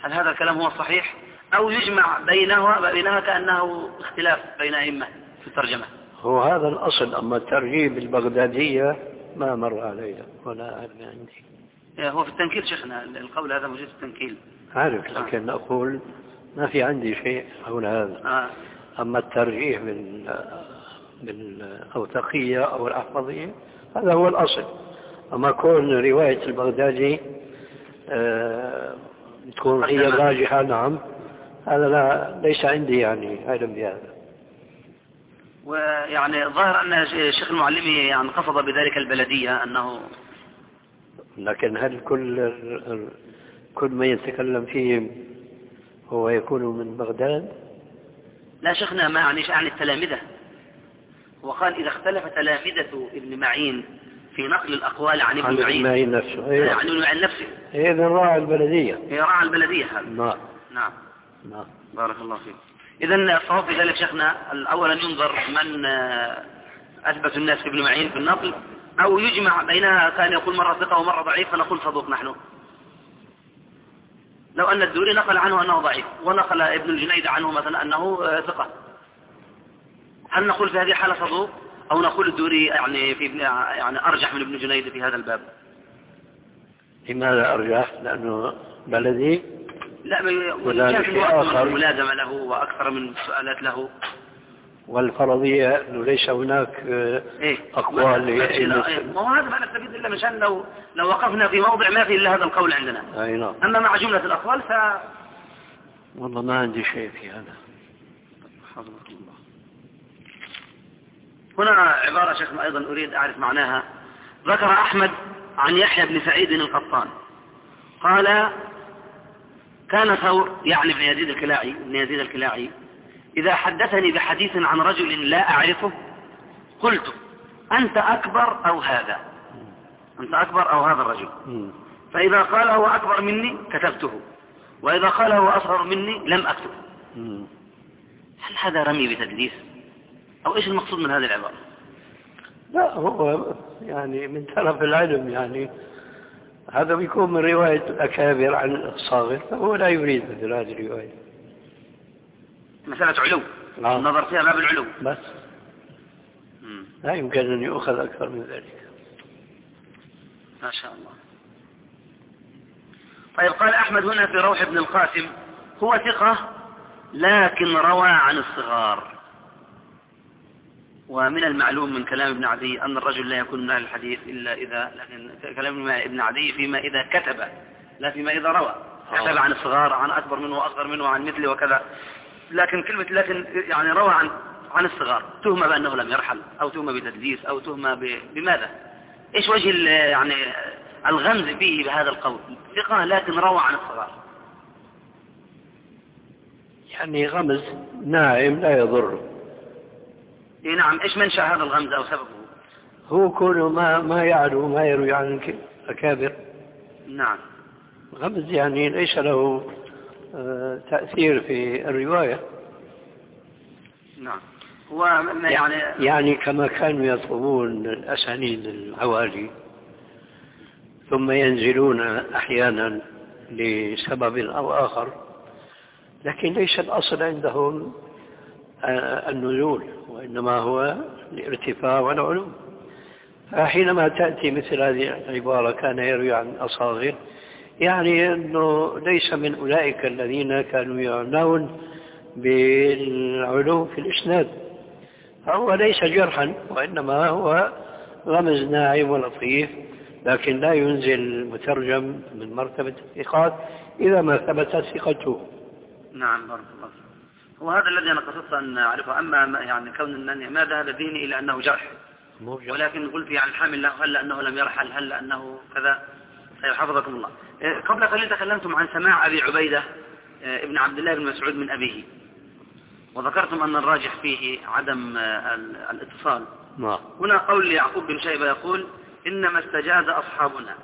Speaker 2: هل هذا الكلام هو الصحيح أو يجمع بينها بينها كأنه اختلاف بين أئمة في الترجمة؟
Speaker 3: هو هذا الأصل أما الترجيب البغدادية ما مر علي ولا أعلم عندي.
Speaker 2: هو في التنكيل شيخنا القول هذا موجود في التنكيل.
Speaker 3: عارف لكن أقول ما في عندي شيء حول هذا.
Speaker 2: آه.
Speaker 3: أما الترجيح بال بالأوثقية أو الأحفظية هذا هو الأصل. أما كون رواية البغدادي آه، تكون هي. الراجحة نعم هذا لا ليس عندي يعني علم بهذا.
Speaker 2: ويعني ظاهر أن الشيخ المعلمي يعني قصد بذلك البلدية أنه
Speaker 3: لكن هل كل كل من يتكلم فيه هو يكون من بغداد؟
Speaker 2: لا شيخنا ما يعنيش عن التلامذة. وقال إذا اختلف تلامذة ابن معين في نقل الأقوال عن
Speaker 3: عن
Speaker 2: ابن معين
Speaker 3: نفسه
Speaker 2: عن
Speaker 3: أيوة.
Speaker 2: ابن معين نفسه.
Speaker 3: إذا راعي البلدية.
Speaker 2: هي راعى البلدية. هذا
Speaker 3: نعم.
Speaker 2: نعم
Speaker 3: نعم
Speaker 2: بارك الله فيك. إذا الصواب في ذلك شيخنا أولا ينظر من آه، أثبت الناس في ابن معين في النقل. أو يجمع بينها كان يقول مرة ثقة ومرة ضعيف فنقول صدوق نحن. لو أن الدوري نقل عنه أنه ضعيف ونقل ابن الجنيد عنه مثلا أنه آه، ثقة. هل نقول في هذه الحالة صدوق؟ أو نقول الدوري يعني في ابن يعني أرجح من ابن جنيد في هذا الباب؟
Speaker 3: لماذا أرجح؟ لأنه بلدي
Speaker 2: لا أنه أكثر
Speaker 3: آخر.
Speaker 2: ملازمة له وأكثر من سؤالات له.
Speaker 3: والفرضية أنه ليس هناك آه،
Speaker 2: إيه.
Speaker 3: أقوال
Speaker 2: ما- إيه. هو هذا ما نستفيد إلا مشان لو لو وقفنا في موضع ما في إلا هذا القول عندنا.
Speaker 3: أي نعم.
Speaker 2: أما مع جملة الأقوال ف
Speaker 3: والله ما عندي شيء في هذا.
Speaker 2: هنا عبارة شيخنا أيضا أريد أعرف معناها. ذكر أحمد عن يحيى بن سعيد القطان. قال كان ثور يعني ابن يزيد الكلاعي ابن يزيد الكلاعي. إذا حدثني بحديث عن رجل لا أعرفه قلت أنت أكبر أو هذا؟ أنت أكبر أو هذا الرجل. فإذا قال هو أكبر مني كتبته. وإذا قال هو أصغر مني لم أكتب.
Speaker 3: مم.
Speaker 2: هل هذا رمي بتدليس؟ أو إيش المقصود من هذه العبارة؟
Speaker 3: لا هو يعني من طرف العلم يعني. هذا بيكون من رواية الأكابر عن الصاغر فهو لا يريد مثل هذه الرواية.
Speaker 2: مسألة علو.
Speaker 3: نعم.
Speaker 2: النظر فيها باب العلو.
Speaker 3: بس.
Speaker 2: مم.
Speaker 3: لا يمكن أن يؤخذ أكثر من ذلك.
Speaker 2: ما شاء الله. طيب قال أحمد هنا في روح بن القاسم هو ثقة لكن روى عن الصغار. ومن المعلوم من كلام ابن عدي أن الرجل لا يكون من أهل الحديث إلا إذا لكن كلام ابن عدي فيما إذا كتب لا فيما إذا روى. كتب عن الصغار عن أكبر منه وأصغر منه وعن مثله وكذا. لكن كلمة لكن يعني روى عن عن الصغار. تهمة بأنه لم يرحل أو تهمة بتدليس أو تهمة. بماذا؟ إيش وجه يعني الغمز فيه بهذا القول؟ ثقة لكن روى عن الصغار.
Speaker 3: يعني غمز ناعم لا يضر.
Speaker 2: إيه نعم إيش منشأ هذا الغمز أو سببه؟
Speaker 3: هو كونه ما ما يعلو ما يروي عن الأكابر.
Speaker 2: نعم.
Speaker 3: غمز يعني ليس له تأثير في الرواية.
Speaker 2: نعم. هو يعني
Speaker 3: يعني كما كانوا يطلبون الأسانيد العوالي ثم ينزلون أحيانا لسبب أو آخر لكن ليس الأصل عندهم آه، النزول وإنما هو الارتفاع والعلو. فحينما تأتي مثل هذه العبارة كان يروي عن أصاغر يعني أنه ليس من أولئك الذين كانوا يعنون بالعلو في الإسناد. فهو ليس جرحا وإنما هو رمز ناعم ولطيف لكن لا ينزل المترجم من مرتبة الثقات إذا ما ثبتت ثقته.
Speaker 2: نعم بارك الله فيك. هو هذا الذي أنا قصدت أن أعرفه. أما يعني كون أنني ما ذهب ذهني إلى أنه جرح؟ ولكن قلت يعني الحامل له هل أنه لم يرحل؟ هل أنه كذا؟ طيب حفظكم الله. قبل قليل تكلمتم عن سماع أبي عبيدة إيه، ابن عبد الله بن مسعود من أبيه. وذكرتم أن الراجح فيه عدم آه، الاتصال.
Speaker 3: نعم.
Speaker 2: هنا قول ليعقوب بن شيبة يقول إنما استجاز أصحابنا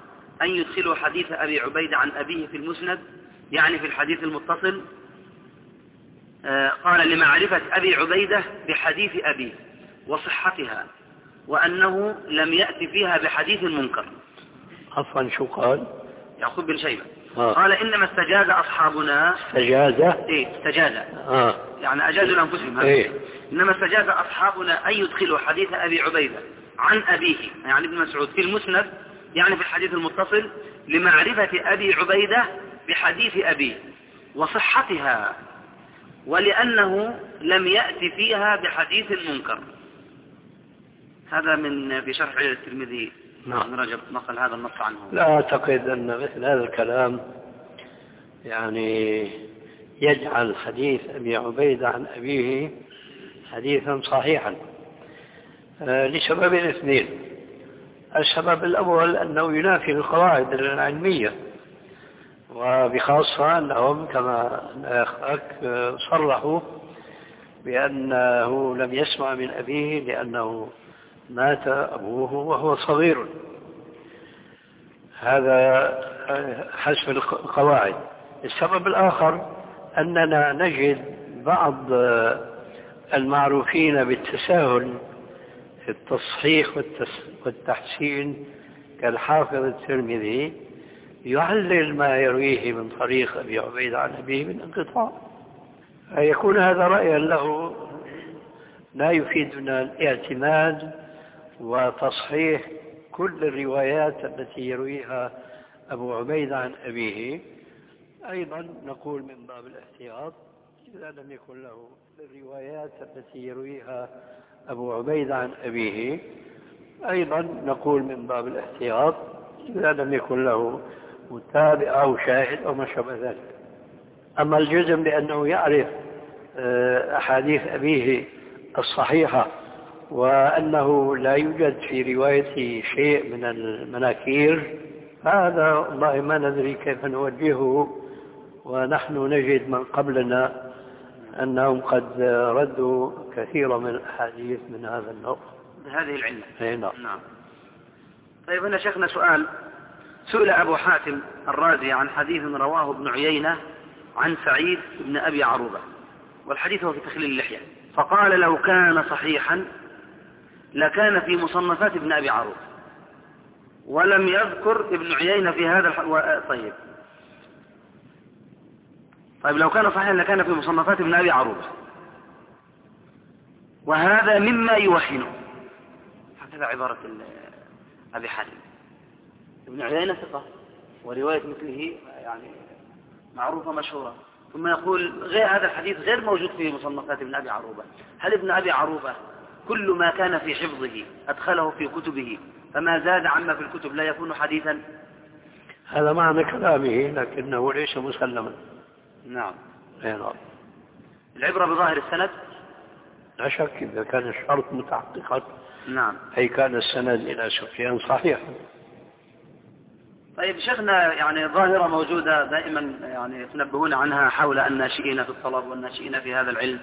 Speaker 2: أن يدخلوا حديث أبي عبيدة عن أبيه في المسند يعني في الحديث المتصل. آه، قال لمعرفة أبي عبيدة بحديث أبيه وصحتها وأنه لم يأتي فيها بحديث منكر.
Speaker 3: عفوا شو قال؟
Speaker 2: يعقوب بن شيبة.
Speaker 3: آه.
Speaker 2: قال إنما استجاز أصحابنا.
Speaker 3: استجاز؟
Speaker 2: إيه استجاز.
Speaker 3: آه.
Speaker 2: يعني أجازوا لأنفسهم.
Speaker 3: إيه.
Speaker 2: إنما استجاز أصحابنا أن يدخلوا حديث أبي عبيدة عن أبيه يعني ابن مسعود في المسند يعني في الحديث المتصل لمعرفة أبي عبيدة بحديث أبيه وصحتها ولأنه لم يأتي فيها بحديث منكر. هذا من في شرح الترمذي.
Speaker 3: نعم.
Speaker 2: رجب نقل هذا النص عنه.
Speaker 3: لا أعتقد أن مثل هذا الكلام يعني يجعل حديث أبي عبيدة عن أبيه حديثا صحيحا. آه، لسببين اثنين السبب الأول أنه ينافي القواعد العلمية وبخاصة أنهم كما أخاك صرحوا بأنه لم يسمع من أبيه لأنه مات أبوه وهو صغير. هذا حسب القواعد. السبب الآخر أننا نجد بعض المعروفين بالتساهل في التصحيح والتحسين كالحافظ الترمذي يعلل ما يرويه من طريق أبي عبيد عن أبيه من انقطاع. فيكون هذا رأيا له لا يفيدنا الاعتماد وتصحيح كل الروايات التي يرويها أبو عبيد عن أبيه. أيضا نقول من باب الاحتياط إذا لم يكن له الروايات التي يرويها أبو عبيد عن أبيه. أيضا نقول من باب الاحتياط إذا لم يكن له متابع أو شاهد أو ما شابه ذلك. أما الجزم بأنه يعرف آه، أحاديث أبيه الصحيحة وأنه لا يوجد في روايته شيء من المناكير. هذا والله ما ندري كيف نوجهه ونحن نجد من قبلنا أنهم قد ردوا كثيرا من الأحاديث من هذا النوع.
Speaker 2: بهذه العلة.
Speaker 3: نعم.
Speaker 2: نعم. طيب هنا شيخنا سؤال. سئل أبو حاتم الرازي عن حديث رواه ابن عيينة عن سعيد بن أبي عروبة والحديث هو في تخليل اللحية. فقال لو كان صحيحا لكان في مصنفات ابن أبي عروبة ولم يذكر ابن عيينة في هذا الح... طيب. طيب لو كان صحيحا لكان في مصنفات ابن أبي عروبة. وهذا مما يوحنه هكذا عبارة أبي حاتم. ابن عيينة ثقة ورواية مثله يعني معروفة مشهورة. ثم يقول غير هذا الحديث غير موجود في مصنفات ابن أبي عروبة. هل ابن أبي عروبة كل ما كان في حفظه أدخله في كتبه. فما زاد عما في الكتب لا يكون حديثا.
Speaker 3: هذا معنى كلامه لكنه ليس مسلما.
Speaker 2: نعم.
Speaker 3: نعم.
Speaker 2: العبرة بظاهر السند؟
Speaker 3: لا شك إذا كان الشرط متحققا
Speaker 2: نعم.
Speaker 3: أي كان السند إلى سفيان صحيحا
Speaker 2: طيب شيخنا يعني ظاهرة موجودة دائما يعني يتنبهون عنها حول الناشئين في الطلب والناشئين في هذا العلم.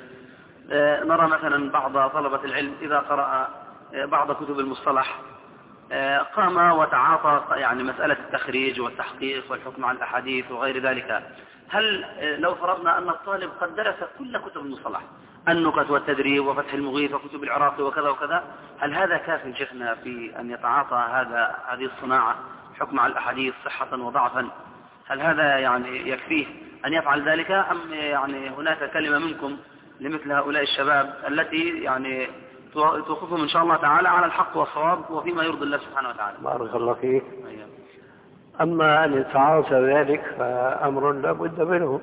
Speaker 2: نرى مثلا بعض طلبة العلم إذا قرأ آه، بعض كتب المصطلح آه، قام وتعاطى يعني مسألة التخريج والتحقيق والحكم على الأحاديث وغير ذلك. هل لو فرضنا أن الطالب قد درس كل كتب المصطلح النكت والتدريب وفتح المغيث وكتب العراقي وكذا وكذا هل هذا كاف شيخنا في أن يتعاطى هذا هذه الصناعة حكم على الأحاديث صحة وضعفا؟ هل هذا يعني يكفيه أن يفعل ذلك أم يعني هناك كلمة منكم لمثل هؤلاء الشباب التي يعني توقفهم إن شاء الله تعالى على الحق والصواب وفيما يرضي الله سبحانه وتعالى.
Speaker 3: بارك الله فيك. أما أن يتعاطى ذلك فأمر لا بد منه.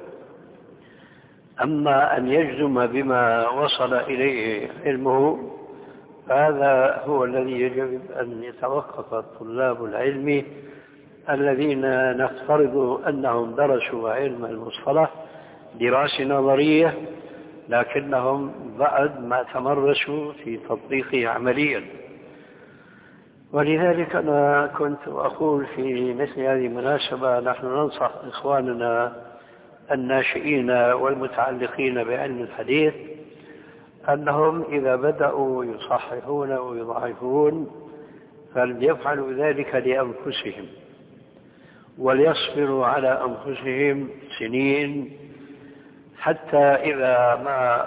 Speaker 3: أما أن يجزم بما وصل إليه علمه فهذا هو الذي يجب أن يتوقف طلاب العلم الذين نفترض أنهم درسوا علم المصطلح دراسة نظرية لكنهم بعد ما تمرسوا في تطبيقه عمليا. ولذلك أنا كنت أقول في مثل هذه المناسبة نحن ننصح إخواننا الناشئين والمتعلقين بعلم الحديث أنهم إذا بدأوا يصححون ويضعفون فليفعلوا ذلك لأنفسهم وليصبروا على أنفسهم سنين حتى إذا ما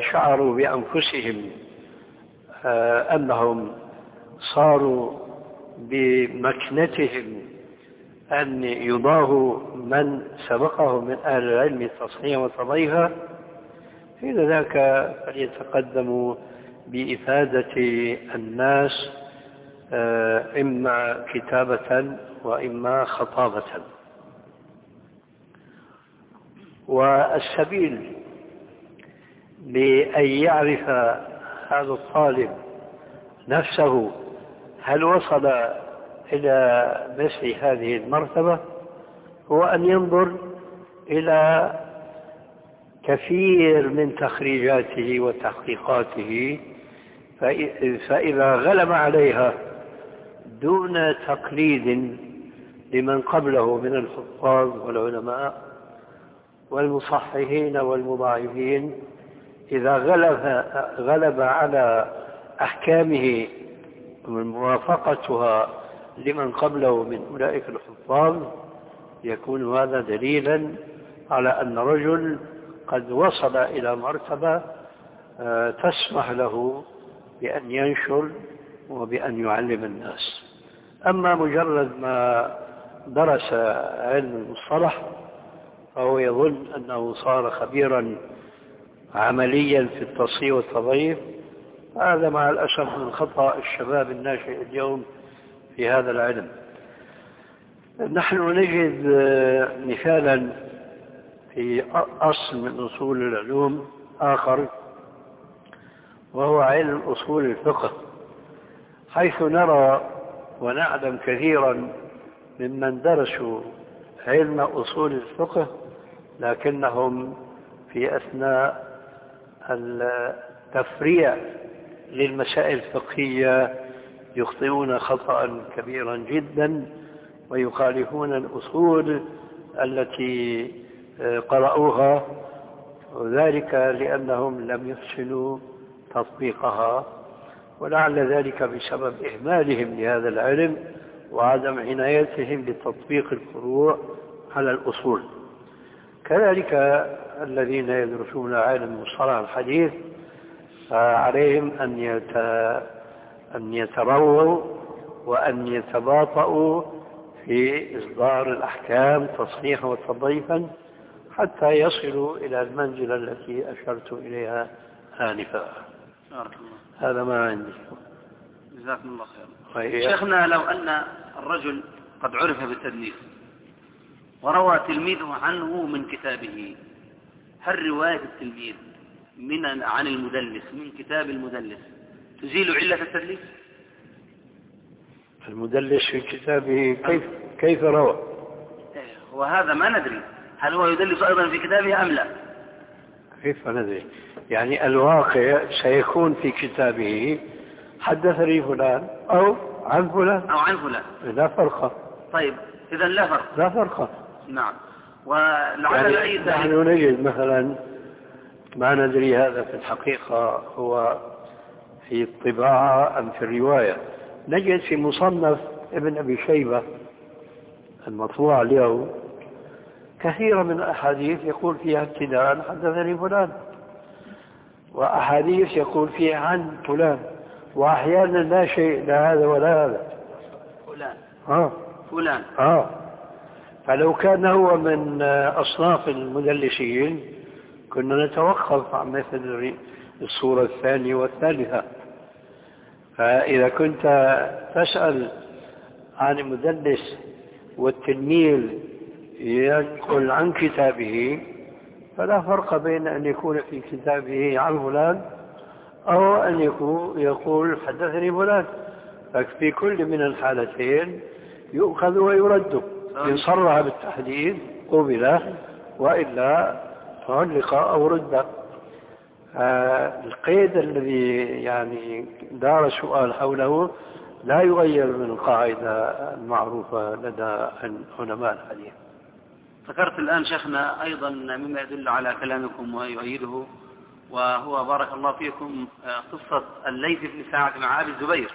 Speaker 3: شعروا بأنفسهم آه، أنهم صاروا بمكنتهم أن يضاهوا من سبقهم من أهل العلم تصحيحا وتضيفا حين ذاك فليتقدموا بإفادة الناس آه، إما كتابة وإما خطابة. والسبيل بأن يعرف هذا الطالب نفسه هل وصل إلى مثل هذه المرتبة؟ هو أن ينظر إلى كثير من تخريجاته وتحقيقاته فإذا غلب عليها دون تقليد لمن قبله من الحفاظ والعلماء والمصححين والمضاعفين إذا غلب, غلب على أحكامه موافقتها لمن قبله من أولئك الحفاظ يكون هذا دليلا على أن رجل قد وصل إلى مرتبة آه، تسمح له بأن ينشر وبأن يعلم الناس. أما مجرد ما درس علم المصطلح فهو يظن أنه صار خبيرا عمليا في التصحيح والتضعيف. هذا مع الأسف من خطأ الشباب الناشئ اليوم في هذا العلم. نحن نجد مثالا في أصل من أصول العلوم آخر وهو علم أصول الفقه. حيث نرى ونعلم كثيرا ممن درسوا علم أصول الفقه لكنهم في أثناء التفريع للمسائل الفقهية يخطئون خطأ كبيرا جدا ويخالفون الأصول التي قرأوها وذلك لأنهم لم يحسنوا تطبيقها ولعل ذلك بسبب إهمالهم لهذا العلم وعدم عنايتهم بتطبيق الفروع على الأصول. كذلك الذين يدرسون علم مصطلح الحديث فعليهم أن أن يترووا وأن يتباطؤوا في إصدار الأحكام تصحيحا وتضيفا حتى يصلوا إلى المنزلة التي أشرت إليها آنفا. هذا ما عندي.
Speaker 2: جزاكم الله خير شيخنا لو أن الرجل قد عرف بالتدليس وروى تلميذه عنه من كتابه. هل رواية التلميذ من عن المدلس من كتاب المدلس تزيل علة التدليس؟
Speaker 3: المدلس في كتابه كيف كيف روى؟
Speaker 2: وهذا ما ندري. هل هو يدلس أيضا في كتابه أم لا؟
Speaker 3: كيف ندري؟ يعني الواقع سيكون في كتابه حدثني فلان أو عن فلان.
Speaker 2: أو عن فلان.
Speaker 3: لا فرق.
Speaker 2: طيب إذا لا فرق.
Speaker 3: لا فرق.
Speaker 2: نعم. ولعل
Speaker 3: يعني نحن نجد مثلا ما ندري هذا في الحقيقة هو في الطباعة أم في الرواية. نجد في مصنف ابن أبي شيبة المطبوع اليوم كثيرا من الأحاديث يقول فيها ابتداء حدثني فلان وأحاديث يقول فيها عن فلان وأحيانا لا شيء لا هذا ولا هذا.
Speaker 2: فلان.
Speaker 3: ها
Speaker 2: فلان.
Speaker 3: ها فلو كان هو من أصناف المدلسين كنا نتوقف عن مثل الصورة الثانية والثالثة. فإذا كنت تسأل عن المدلس والتلميذ ينقل عن كتابه فلا فرق بين أن يكون في كتابه عن فلان أو أن يقول حدثني فلان. ففي كل من الحالتين يؤخذ ويرد. إن صرح بالتحديد قبل وإلا تعلق أو رد. القيد الذي يعني دار السؤال حوله لا يغير من القاعدة المعروفة لدى علماء الحديث
Speaker 2: ذكرت الآن شيخنا أيضا مما يدل على كلامكم ويؤيده وهو بارك الله فيكم قصة الليث بن سعد مع أبي الزبير.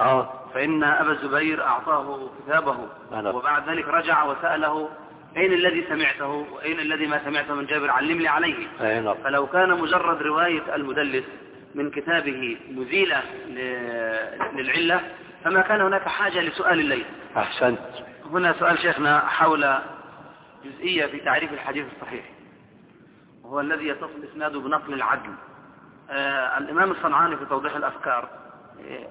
Speaker 3: آه.
Speaker 2: فإن أبا الزبير أعطاه كتابه وبعد ذلك رجع وسأله أين الذي سمعته؟ وأين الذي ما سمعته من جابر؟ علمني عليه.
Speaker 3: نعم.
Speaker 2: فلو كان مجرد رواية المدلس من كتابه مزيلة للعلة فما كان هناك حاجة لسؤال الليل.
Speaker 3: أحسنت.
Speaker 2: هنا سؤال شيخنا حول جزئية في تعريف الحديث الصحيح وهو الذي يتصل إسناده بنقل العدل. آه الإمام الصنعاني في توضيح الأفكار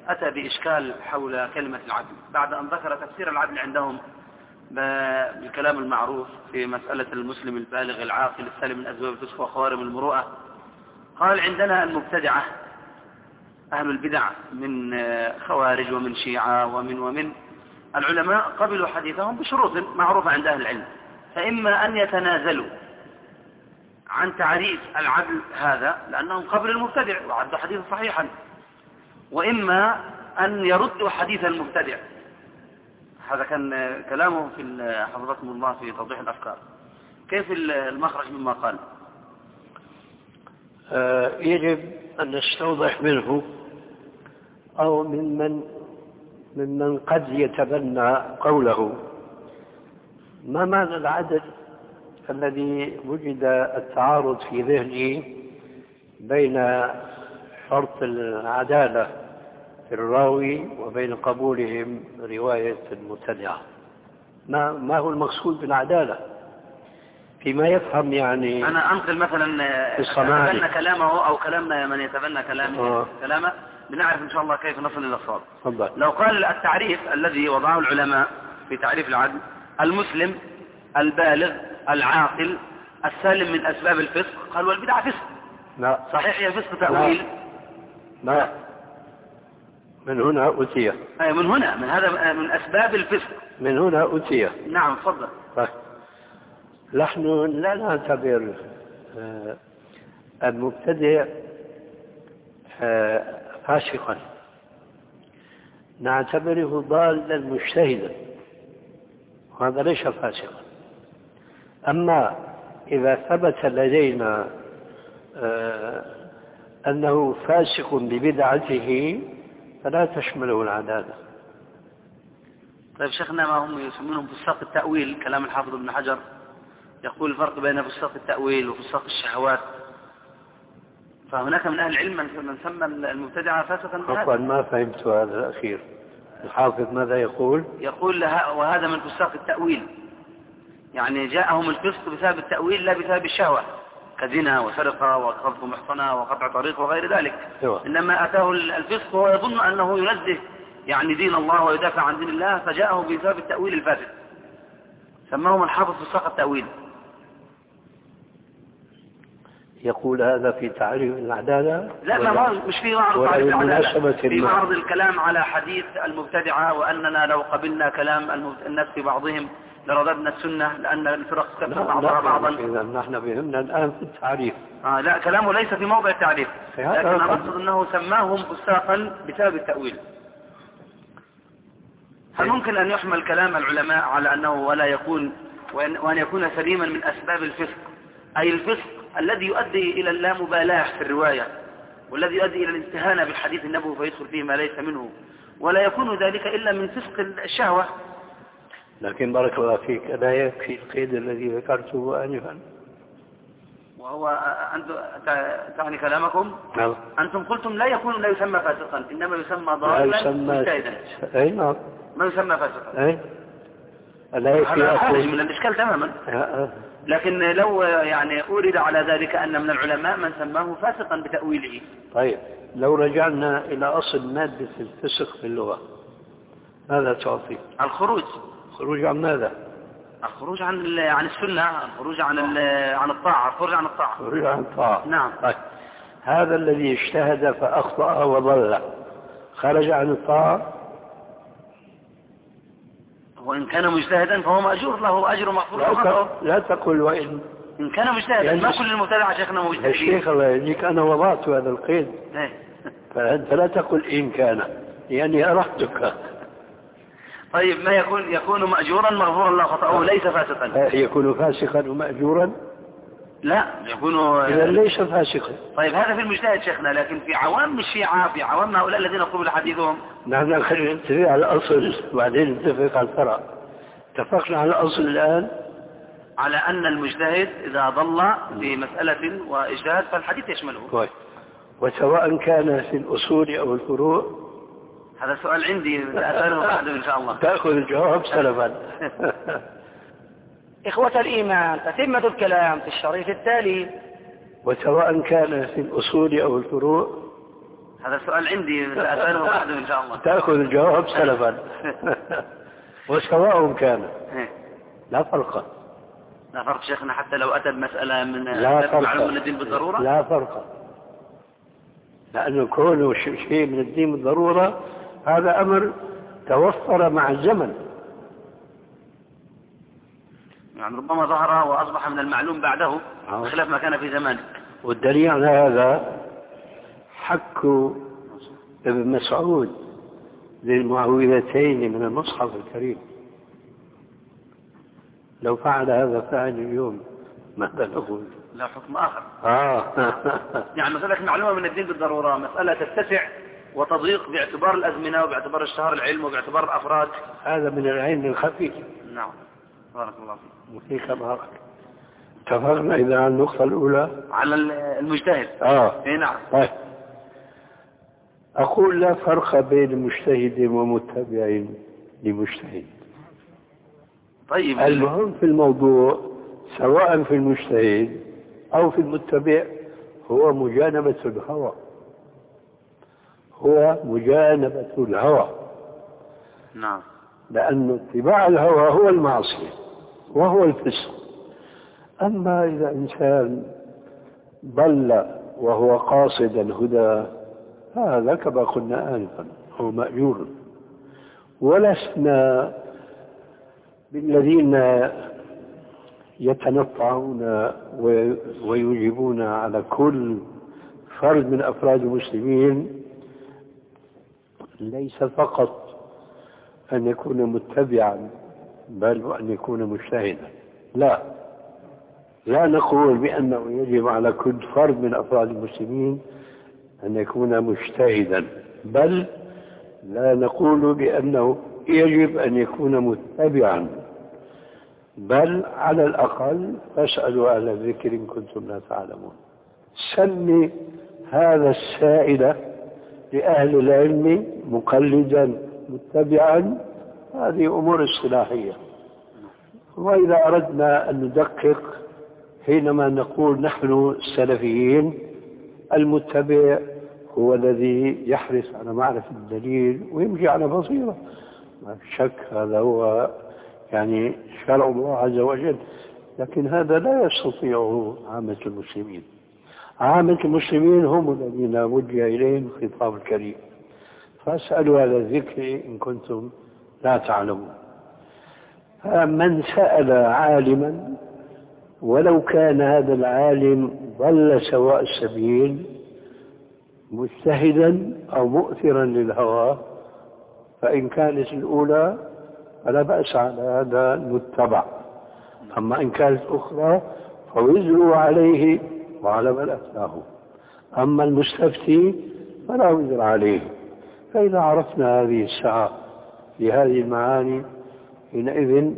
Speaker 2: أتى بإشكال حول كلمة العدل. بعد أن ذكر تفسير العدل عندهم بالكلام المعروف في مسألة المسلم البالغ العاقل السالم من أسباب الفسق وخوارم المروءة قال عندنا المبتدعة أهل البدع من خوارج ومن شيعة ومن ومن. العلماء قبلوا حديثهم بشروط معروفة عند أهل العلم. فإما أن يتنازلوا عن تعريف العدل هذا لأنهم قبل المبتدع وعدوا حديثا صحيحا. وإما أن يردوا حديث المبتدع. هذا كان كلامه في حفظكم الله في توضيح الأفكار. كيف المخرج مما قال؟
Speaker 3: آه، يجب أن نستوضح منه أو ممن ممن قد يتبنى قوله. ما معنى العدل الذي وجد التعارض في ذهنه بين شرط العدالة في الراوي وبين قبولهم رواية المبتدعة ما ما هو المقصود بالعدالة فيما يفهم يعني
Speaker 2: أنا أنقل مثلا أتبنى كلامه أو كلامنا من يتبنى كلامه. آه. كلامه. بنعرف إن شاء الله كيف نصل إلى الصواب. لو قال التعريف الذي وضعه العلماء في تعريف العدل المسلم البالغ العاقل السالم من أسباب الفسق قال والبدعة فسق.
Speaker 3: لا.
Speaker 2: صحيح هي فسق تأويل؟
Speaker 3: لا. من هنا أتي
Speaker 2: أي من هنا من هذا من أسباب الفسق.
Speaker 3: من هنا أتي
Speaker 2: نعم تفضل.
Speaker 3: طيب. نحن لا نعتبر آه، المبتدئ آه، فاسقا. نعتبره ضالا مجتهدا. وهذا ليس فاسقا. أما إذا ثبت لدينا آه، أنه فاسق ببدعته فلا تشمله العدالة.
Speaker 2: طيب شيخنا ما هم يسمونهم فساق التأويل؟ كلام الحافظ ابن حجر يقول الفرق بين فساق التأويل وفساق الشهوات. فهناك من أهل العلم من سمى المبتدعة فاسقا
Speaker 3: عفوا ما فهمت هذا الأخير. الحافظ ماذا يقول؟
Speaker 2: يقول وهذا من فساق التأويل. يعني جاءهم الفسق بسبب التأويل لا بسبب الشهوة. كزنا وسرقة وقذف محصنة وقطع طريق وغير ذلك.
Speaker 3: أيوة.
Speaker 2: إنما أتاه الفسق وهو يظن أنه ينزه يعني دين الله ويدافع عن دين الله فجاءه بسبب التأويل الفاسد. سماهم الحافظ فساق التأويل.
Speaker 3: يقول هذا في تعريف العدالة
Speaker 2: لا ما مش في معرض تعريف العدالة في معرض الكلام على حديث المبتدعة وأننا لو قبلنا كلام الناس في بعضهم لرددنا السنة لأن الفرق تكفر بعضها بعضا.
Speaker 3: إذا نحن بهمنا الآن في التعريف.
Speaker 2: آه لا كلامه ليس في موضع التعريف. لكن أقصد أنه سماهم فساقا بسبب التأويل. هل ممكن أن يحمل كلام العلماء على أنه ولا يكون وأن يكون سليما من أسباب الفسق؟ أي الفسق الذي يؤدي إلى اللامبالاة في الرواية والذي يؤدي إلى الاستهانة بالحديث النبوي فيدخل فيه ما ليس منه ولا يكون ذلك إلا من فسق الشهوة
Speaker 3: لكن بارك الله فيك. لا يكفي القيد الذي ذكرته آنفا.
Speaker 2: وهو أنت تعني كلامكم؟
Speaker 3: نعم.
Speaker 2: أنتم قلتم لا يكون لا يسمى فاسقا إنما يسمى ضالا مجتهدا.
Speaker 3: أي نعم.
Speaker 2: ما يسمى فاسقا؟
Speaker 3: أي. لا يكفي
Speaker 2: أقول من الإشكال تماما. لكن لو يعني أورد على ذلك أن من العلماء من سماه فاسقا بتأويله.
Speaker 3: طيب. لو رجعنا إلى أصل مادة الفسق في اللغة ماذا تعطي؟
Speaker 2: الخروج.
Speaker 3: خروج عن ماذا؟
Speaker 2: الخروج عن عن السنة الخروج عن عن الطاعة الخروج عن الطاعة.
Speaker 3: الخروج عن الطاعة.
Speaker 2: نعم.
Speaker 3: طيب. هذا الذي اجتهد فأخطأ وضل. خرج عن الطاعة؟
Speaker 2: وإن كان مجتهدا فهو مأجور له أجر مغفور
Speaker 3: لا, لا تقل وإن.
Speaker 2: إن كان مجتهدا يعني ما كل المبتدع شيخنا مجتهدين. يا
Speaker 3: شيخ الله يهديك أنا وضعت هذا القيد. إيه. فأنت لا تقل إن كان لأني أرحتك
Speaker 2: طيب ما يكون يكون مأجورا مغفورا له خطأه ليس فاسقا.
Speaker 3: يكون فاسقا ومأجورا؟
Speaker 2: لا يكون
Speaker 3: إذا ليس فاسقا.
Speaker 2: طيب هذا في المجتهد شيخنا لكن في عوام الشيعة في عوام هؤلاء الذين قبل حديثهم
Speaker 3: نحن خلينا نتفق على الأصل وبعدين نتفق على الفرع. اتفقنا على الأصل الآن.
Speaker 2: على أن المجتهد إذا ضل في مسألة وإجتهاد فالحديث يشمله.
Speaker 3: كويس وسواء كان في الأصول أو الفروع
Speaker 2: هذا سؤال عندي أسأله بعد إن شاء الله.
Speaker 3: تأخذ الجواب سلفا. [laughs]
Speaker 2: إخوة الإيمان تتمة الكلام في الشريط التالي.
Speaker 3: وسواء كان في الأصول أو الفروع.
Speaker 2: هذا سؤال عندي أسأله بعد إن شاء الله.
Speaker 3: تأخذ الجواب سلفا. [laughs] وسواء كان. إيه. لا فرق.
Speaker 2: لا فرق شيخنا حتى لو أتى بمسألة من
Speaker 3: لا فرق.
Speaker 2: من الدين بالضرورة؟
Speaker 3: لا فرق. لأنه كونه شيء من الدين بالضرورة هذا أمر توفر مع الزمن.
Speaker 2: يعني ربما ظهر وأصبح من المعلوم بعده بخلاف ما كان في زمانه.
Speaker 3: والدليل على هذا حك ابن مسعود للمعوذتين من المصحف الكريم. لو فعل هذا فعل اليوم ماذا نقول؟
Speaker 2: لا حكم آخر.
Speaker 3: آه. [laughs]
Speaker 2: يعني مسألة معلومة من الدين بالضرورة مسألة تتسع وتضيق باعتبار الأزمنة وباعتبار اشتهار العلم وباعتبار الأفراد.
Speaker 3: هذا من العلم الخفي.
Speaker 2: نعم. بارك الله فيك.
Speaker 3: وفيك بارك. اتفقنا إذا على النقطة الأولى؟
Speaker 2: على المجتهد.
Speaker 3: آه.
Speaker 2: اي نعم.
Speaker 3: طيب. أقول لا فرق بين مجتهد ومتبع لمجتهد.
Speaker 2: طيب.
Speaker 3: المهم في الموضوع سواء في المجتهد أو في المتبع هو مجانبة الهوى. هو مجانبة الهوى.
Speaker 2: نعم.
Speaker 3: لأن اتباع الهوى هو المعصية وهو الفسق. أما إذا إنسان ضل وهو قاصد الهدى هذا كما قلنا آنفا هو مأجور. ولسنا بالذين يتنطعون ويجيبون على كل فرد من أفراد المسلمين ليس فقط أن يكون متبعا بل وأن يكون مجتهدا. لا. لا نقول بأنه يجب على كل فرد من أفراد المسلمين أن يكون مجتهدا بل لا نقول بأنه يجب أن يكون متبعا. بل على الأقل فاسألوا أهل الذكر إن كنتم لا تعلمون. سمي هذا السائل لأهل العلم مقلدا متبعا. هذه أمور اصطلاحية. وإذا أردنا أن ندقق حينما نقول نحن السلفيين المتبع هو الذي يحرص على معرفة الدليل ويمشي على بصيرة. ما في شك هذا هو يعني شرع الله عز وجل لكن هذا لا يستطيعه عامة المسلمين. عامة المسلمين هم الذين وجه إليهم الخطاب الكريم. فاسألوا على الذكر إن كنتم لا تعلمون. من سأل عالما ولو كان هذا العالم ضل سواء السبيل مجتهدا أو مؤثرا للهوى فإن كانت الأولى فلا بأس على هذا المتبع. أما إن كانت أخرى فوزروا عليه وعلى من أفتاه أما المستفتي فلا وزر عليه. فإذا عرفنا هذه الساعة لهذه المعاني حينئذ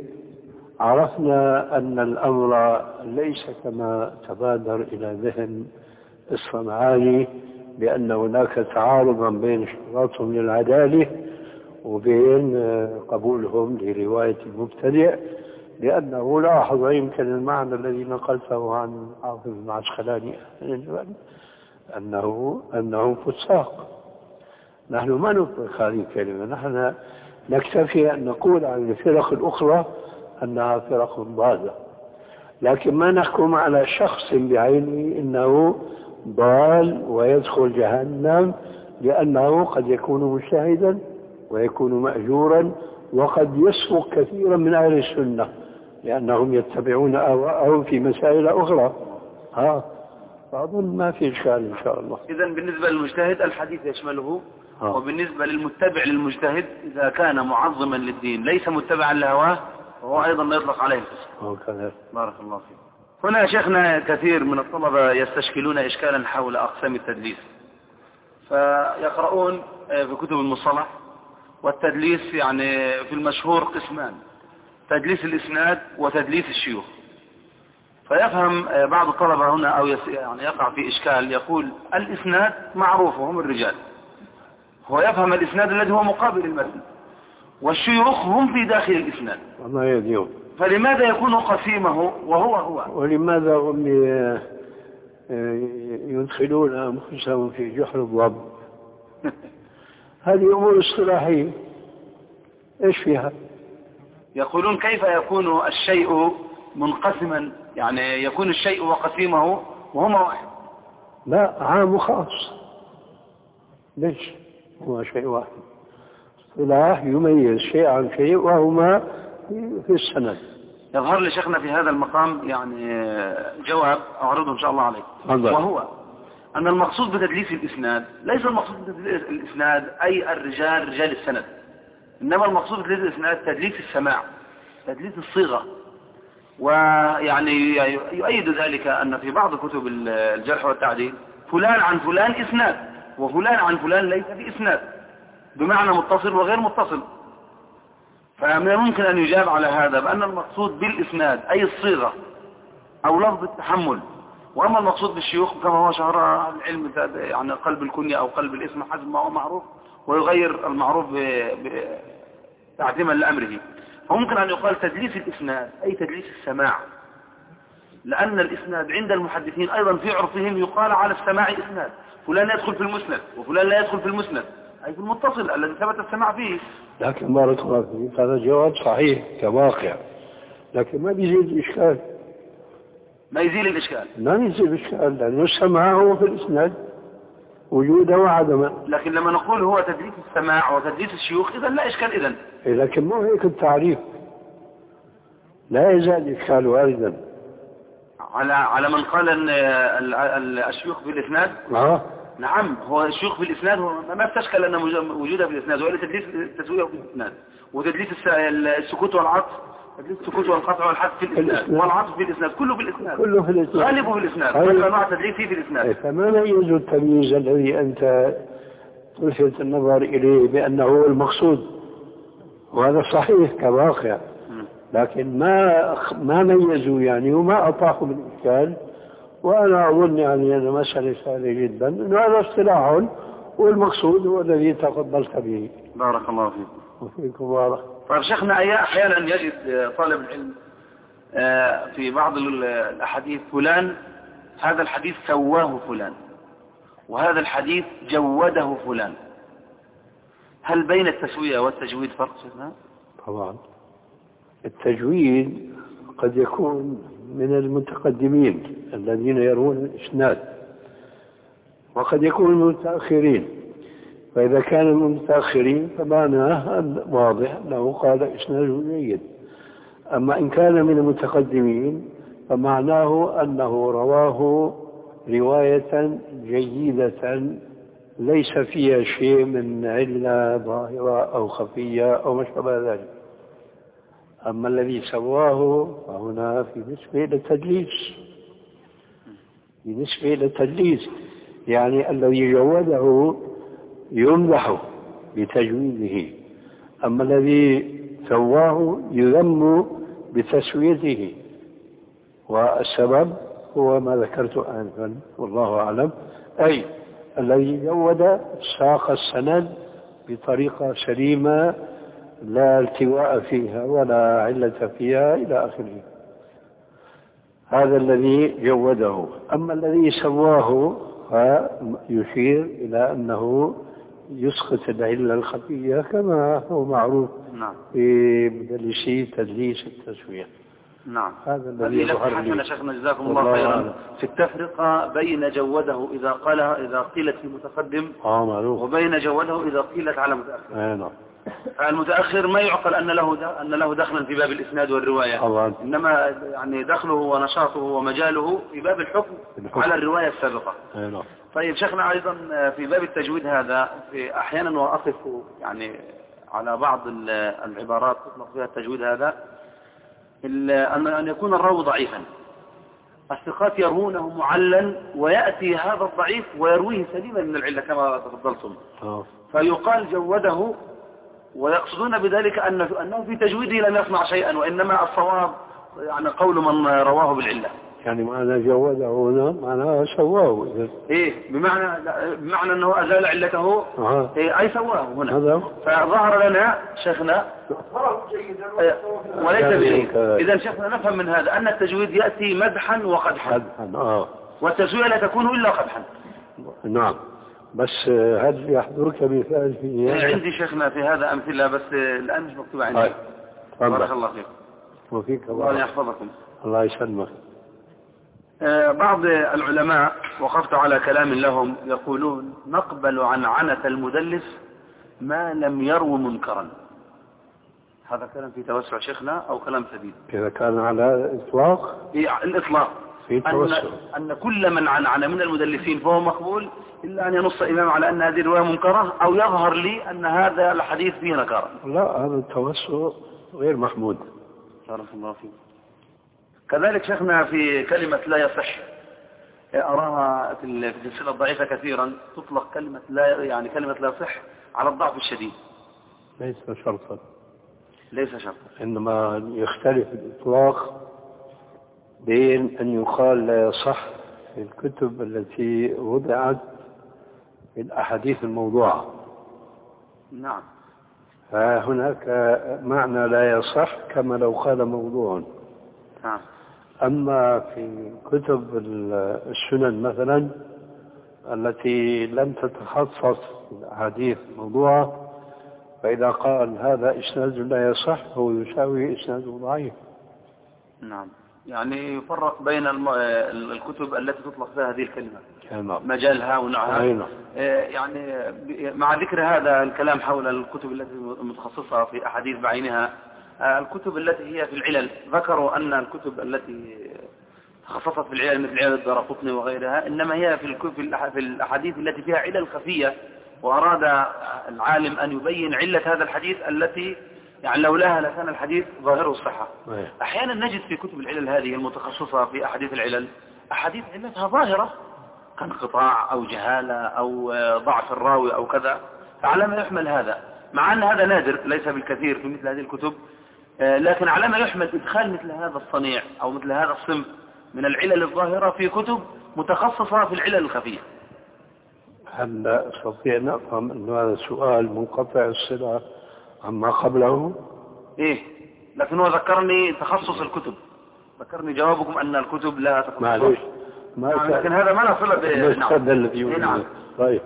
Speaker 3: عرفنا أن الأمر ليس كما تبادر إلى ذهن الصنعاني بأن هناك تعارضا بين اشتراطهم للعدالة وبين قبولهم لرواية المبتدئ. لأنه لاحظ يمكن المعنى الذي نقلته عن حافظ العسقلاني أنه أنه فساق. نحن ما نطلق هذه الكلمة. نحن نكتفي أن نقول عن الفرق الأخرى أنها فرق ضالة لكن ما نحكم على شخص بعينه إنه ضال ويدخل جهنم لأنه قد يكون مجتهدا ويكون مأجورا وقد يسبق كثيرا من أهل السنة. لأنهم يتبعون أهواءهم في مسائل أخرى. ها فأظن ما في إشكال إن شاء الله.
Speaker 2: إذا بالنسبة للمجتهد الحديث يشمله
Speaker 3: ها.
Speaker 2: وبالنسبة للمتبع للمجتهد إذا كان معظما للدين ليس متبعا لهواه فهو أيضا ما يطلق عليه. الفسق بارك الله فيك. هنا شيخنا كثير من الطلبة يستشكلون إشكالا حول أقسام التدليس. فيقرؤون في كتب المصطلح والتدليس يعني في المشهور قسمان. تدليس الإسناد وتدليس الشيوخ. فيفهم بعض الطلبة هنا أو يعني يقع في إشكال يقول الإسناد معروف وهم الرجال. هو يفهم الإسناد الذي هو مقابل المتن والشيوخ هم في داخل الإسناد.
Speaker 3: وما يديهم
Speaker 2: فلماذا يكون قسيمه وهو هو؟
Speaker 3: ولماذا هم ي- يدخلون أنفسهم في جحر الضب؟ [laughs] هذه أمور اصطلاحية. إيش فيها؟
Speaker 2: يقولون كيف يكون الشيء منقسما؟ يعني يكون الشيء وقسيمه وهما واحد.
Speaker 3: لا عام وخاص ليش هو شيء واحد؟ اصطلاح يميز شيء عن شيء وهما في السند.
Speaker 2: يظهر لي شيخنا في هذا المقام يعني جواب أعرضه إن شاء الله عليك. وهو أن المقصود بتدليس الإسناد ليس المقصود بتدليس الإسناد أي الرجال رجال السند. إنما المقصود بتدليس الإسناد تدليس السماع تدليس الصيغة. ويعني يؤيد ذلك أن في بعض كتب الجرح والتعديل فلان عن فلان إسناد وفلان عن فلان ليس بإسناد بمعنى متصل وغير متصل. فمن الممكن أن يجاب على هذا بأن المقصود بالإسناد أي الصيغة أو لفظ التحمل. وأما المقصود بالشيوخ كما هو شهر العلم يعني قلب الكنية أو قلب الاسم حسب ما هو معروف ويغير المعروف تعظيما لأمره. فممكن أن يقال تدليس الإسناد أي تدليس السماع. لأن الإسناد عند المحدثين أيضا في عرفهم يقال على السماع إسناد. فلان يدخل في المسند وفلان لا يدخل في المسند. أي في المتصل الذي ثبت السماع فيه.
Speaker 3: لكن بارك الله فيك هذا جواب صحيح كواقع. لكن ما بيزيد إشكال
Speaker 2: ما يزيل الإشكال.
Speaker 3: ما بيزيد إشكال لأنه السماع هو في الإسناد. وجوده وعدمه.
Speaker 2: لكن لما نقول هو تدليس السماع وتدليس الشيوخ إذا لا إشكال إذا.
Speaker 3: إيه، لكن مو هيك التعريف. لا يزال إشكال واردا
Speaker 2: على على من قال ال- الشيوخ في الاسناد
Speaker 3: ها
Speaker 2: نعم هو الشيوخ هو ما استشكل إن وجو- وجودها تدليس التسويه في الاسناد وتدليس الس- السكوت والعطف. السكوت والقطع والحذف في الاسناد. والعطف في الاسناد كله في الاسناد
Speaker 3: كله في الإسناد
Speaker 2: غالبه في الاسناد. كل انواع تدليس فيه في الاسناد
Speaker 3: فما ميز التمييز الذي أنت تلفت النظر إليه بأنه هو المقصود. وهذا صحيح كواقع. لكن ما ما ميزوا يعني وما أطاحوا بالإشكال وأنا أظن يعني أن مسألة سهلة جدا. أنه هذا اصطلاح والمقصود هو الذي تفضلت به.
Speaker 2: بارك الله فيكم.
Speaker 3: وفيكم بارك.
Speaker 2: طيب شيخنا أحيانا يجد آه، طالب العلم آه، في بعض ال- الأحاديث فلان هذا الحديث سواه فلان وهذا الحديث جوده فلان. هل بين التسوية والتجويد فرق شيخنا؟
Speaker 3: طبعا. التجويد قد يكون من المتقدمين الذين يرون الإسناد وقد يكون من المتأخرين. فإذا كان من المتأخرين فمعناه واضح أنه قال إسناده جيد. أما إن كان من المتقدمين فمعناه أنه رواه رواية جيدة ليس فيها شيء من علة ظاهرة أو خفية أو ما شابه ذلك. أما الذي سواه فهنا في نسبة إلى التدليس. في نسبة إلى التدليس. يعني الذي جوده يمدح بتجويده أما الذي سواه يذم بتسويته. والسبب هو ما ذكرت آنفا والله أعلم. أي الذي جود ساق السند بطريقة سليمة لا التواء فيها ولا علة فيها إلى آخره. هذا الذي جوده. أما الذي سواه فيشير إلى أنه يسقط العلة الخفية كما هو معروف
Speaker 2: نعم.
Speaker 3: في مدلسي تدليس التسوية.
Speaker 2: نعم.
Speaker 3: هذا الذي يظهر لي.
Speaker 2: شيخنا جزاكم الله خيرا. في التفرقة بين جوده إذا قالها إذا قيلت في متقدم
Speaker 3: آه معروف.
Speaker 2: وبين جوده إذا قيلت على متأخر.
Speaker 3: آه نعم.
Speaker 2: المتأخر ما يعقل أن له أن له دخلا في باب الإسناد والرواية.
Speaker 3: طبعا
Speaker 2: إنما يعني دخله ونشاطه ومجاله في باب الحكم,
Speaker 3: الحكم.
Speaker 2: على الرواية السابقة.
Speaker 3: أي نعم.
Speaker 2: طيب شيخنا أيضا في باب التجويد هذا في أحيانا وأقف يعني على بعض ال- العبارات تطلق فيها التجويد هذا. أن يكون الراوي ضعيفا. الثقات يروونه معلا ويأتي هذا الضعيف ويرويه سليما من العلة كما تفضلتم.
Speaker 3: آه.
Speaker 2: فيقال جوده ويقصدون بذلك أن أنه في تجويده لم يصنع شيئا وإنما الصواب يعني قول من رواه بالعلة.
Speaker 3: يعني معنى جوده هنا؟ معناه سواه. إذا.
Speaker 2: إيه بمعنى بمعنى أنه أزال علته.
Speaker 3: آه.
Speaker 2: إيه أي سواه هنا.
Speaker 3: هذا
Speaker 2: فظهر لنا شيخنا. إيه، وليس
Speaker 3: يعني
Speaker 2: بجيد
Speaker 3: ك-
Speaker 2: إذا شيخنا نفهم من هذا أن التجويد يأتي مدحا وقدحا.
Speaker 3: قدحا آه.
Speaker 2: والتسوية لا تكون إلا قدحا.
Speaker 3: نعم. بس آه، هل يحضرك مثال في هذا؟
Speaker 2: عندي شيخنا في هذا أمثلة بس الآن مش مكتوبة عندي.
Speaker 3: طيب
Speaker 2: بارك الله فيك.
Speaker 3: وفيك
Speaker 2: الله.
Speaker 3: الله
Speaker 2: يحفظكم.
Speaker 3: الله يسلمك.
Speaker 2: آه، بعض العلماء وقفت على كلام لهم يقولون نقبل عن عنة المدلس ما لم يرو منكرا. هذا كلام في توسع شيخنا أو كلام سديد؟
Speaker 3: إذا كان على إطلاق؟
Speaker 2: في الإطلاق.
Speaker 3: في
Speaker 2: أن,
Speaker 3: توسع
Speaker 2: أن كل من عن عن من المدلسين فهو مقبول إلا أن ينص إمام على أن هذه الرواية منكرة أو يظهر لي أن هذا الحديث فيه نكارة.
Speaker 3: لا هذا التوسع غير محمود.
Speaker 2: بارك الله فيك. كذلك شيخنا في كلمة لا يصح أراها في السلسلة الضعيفة كثيرا تطلق كلمة لا يعني كلمة لا يصح على الضعف الشديد.
Speaker 3: ليس شرطا.
Speaker 2: ليس شرطا.
Speaker 3: إنما يختلف الإطلاق بين أن يقال لا يصح في الكتب التي وضعت في الأحاديث الموضوعة.
Speaker 2: نعم.
Speaker 3: فهناك معنى لا يصح كما لو قال موضوع.
Speaker 2: نعم.
Speaker 3: أما في كتب ال- السنن مثلا التي لم تتخصص في الأحاديث الموضوعة فإذا قال هذا إسناد لا يصح هو يساوي إسناد ضعيف.
Speaker 2: نعم. يعني يفرق بين الم... الكتب التي تطلق فيها هذه الكلمة.
Speaker 3: نعم.
Speaker 2: مجالها ونوعها
Speaker 3: نعم.
Speaker 2: آه، يعني مع ذكر هذا الكلام حول الكتب التي متخصصة في أحاديث بعينها آه، الكتب التي هي في العلل. ذكروا أن الكتب التي تخصصت في العلل مثل علل الدارقطني وغيرها إنما هي في في الأحاديث التي فيها علل خفية وأراد العالم أن يبين علة هذا الحديث التي يعني لولاها لكان الحديث ظاهره الصحة. أحيانا نجد في كتب العلل هذه المتخصصة في أحاديث العلل أحاديث علتها ظاهرة كانقطاع أو جهالة أو آه، ضعف الراوي أو كذا فعلى ما يحمل هذا. مع أن هذا نادر ليس بالكثير في مثل هذه الكتب آه، لكن على ما يحمل إدخال مثل هذا الصنيع أو مثل هذا الصنف من العلل الظاهرة في كتب متخصصة في العلل الخفية.
Speaker 3: هل أستطيع أن أفهم أن هذا السؤال منقطع الصلة. عما قبله؟
Speaker 2: إيه لكن هو ذكرني تخصص الكتب. ذكرني جوابكم أن الكتب لها تخصص
Speaker 3: معلش ما
Speaker 2: نعم، لكن هذا ما له صلة ب-
Speaker 3: المستند
Speaker 2: نعم.
Speaker 3: الذي
Speaker 2: إيه،
Speaker 3: يوجد
Speaker 2: نعم.
Speaker 3: طيب.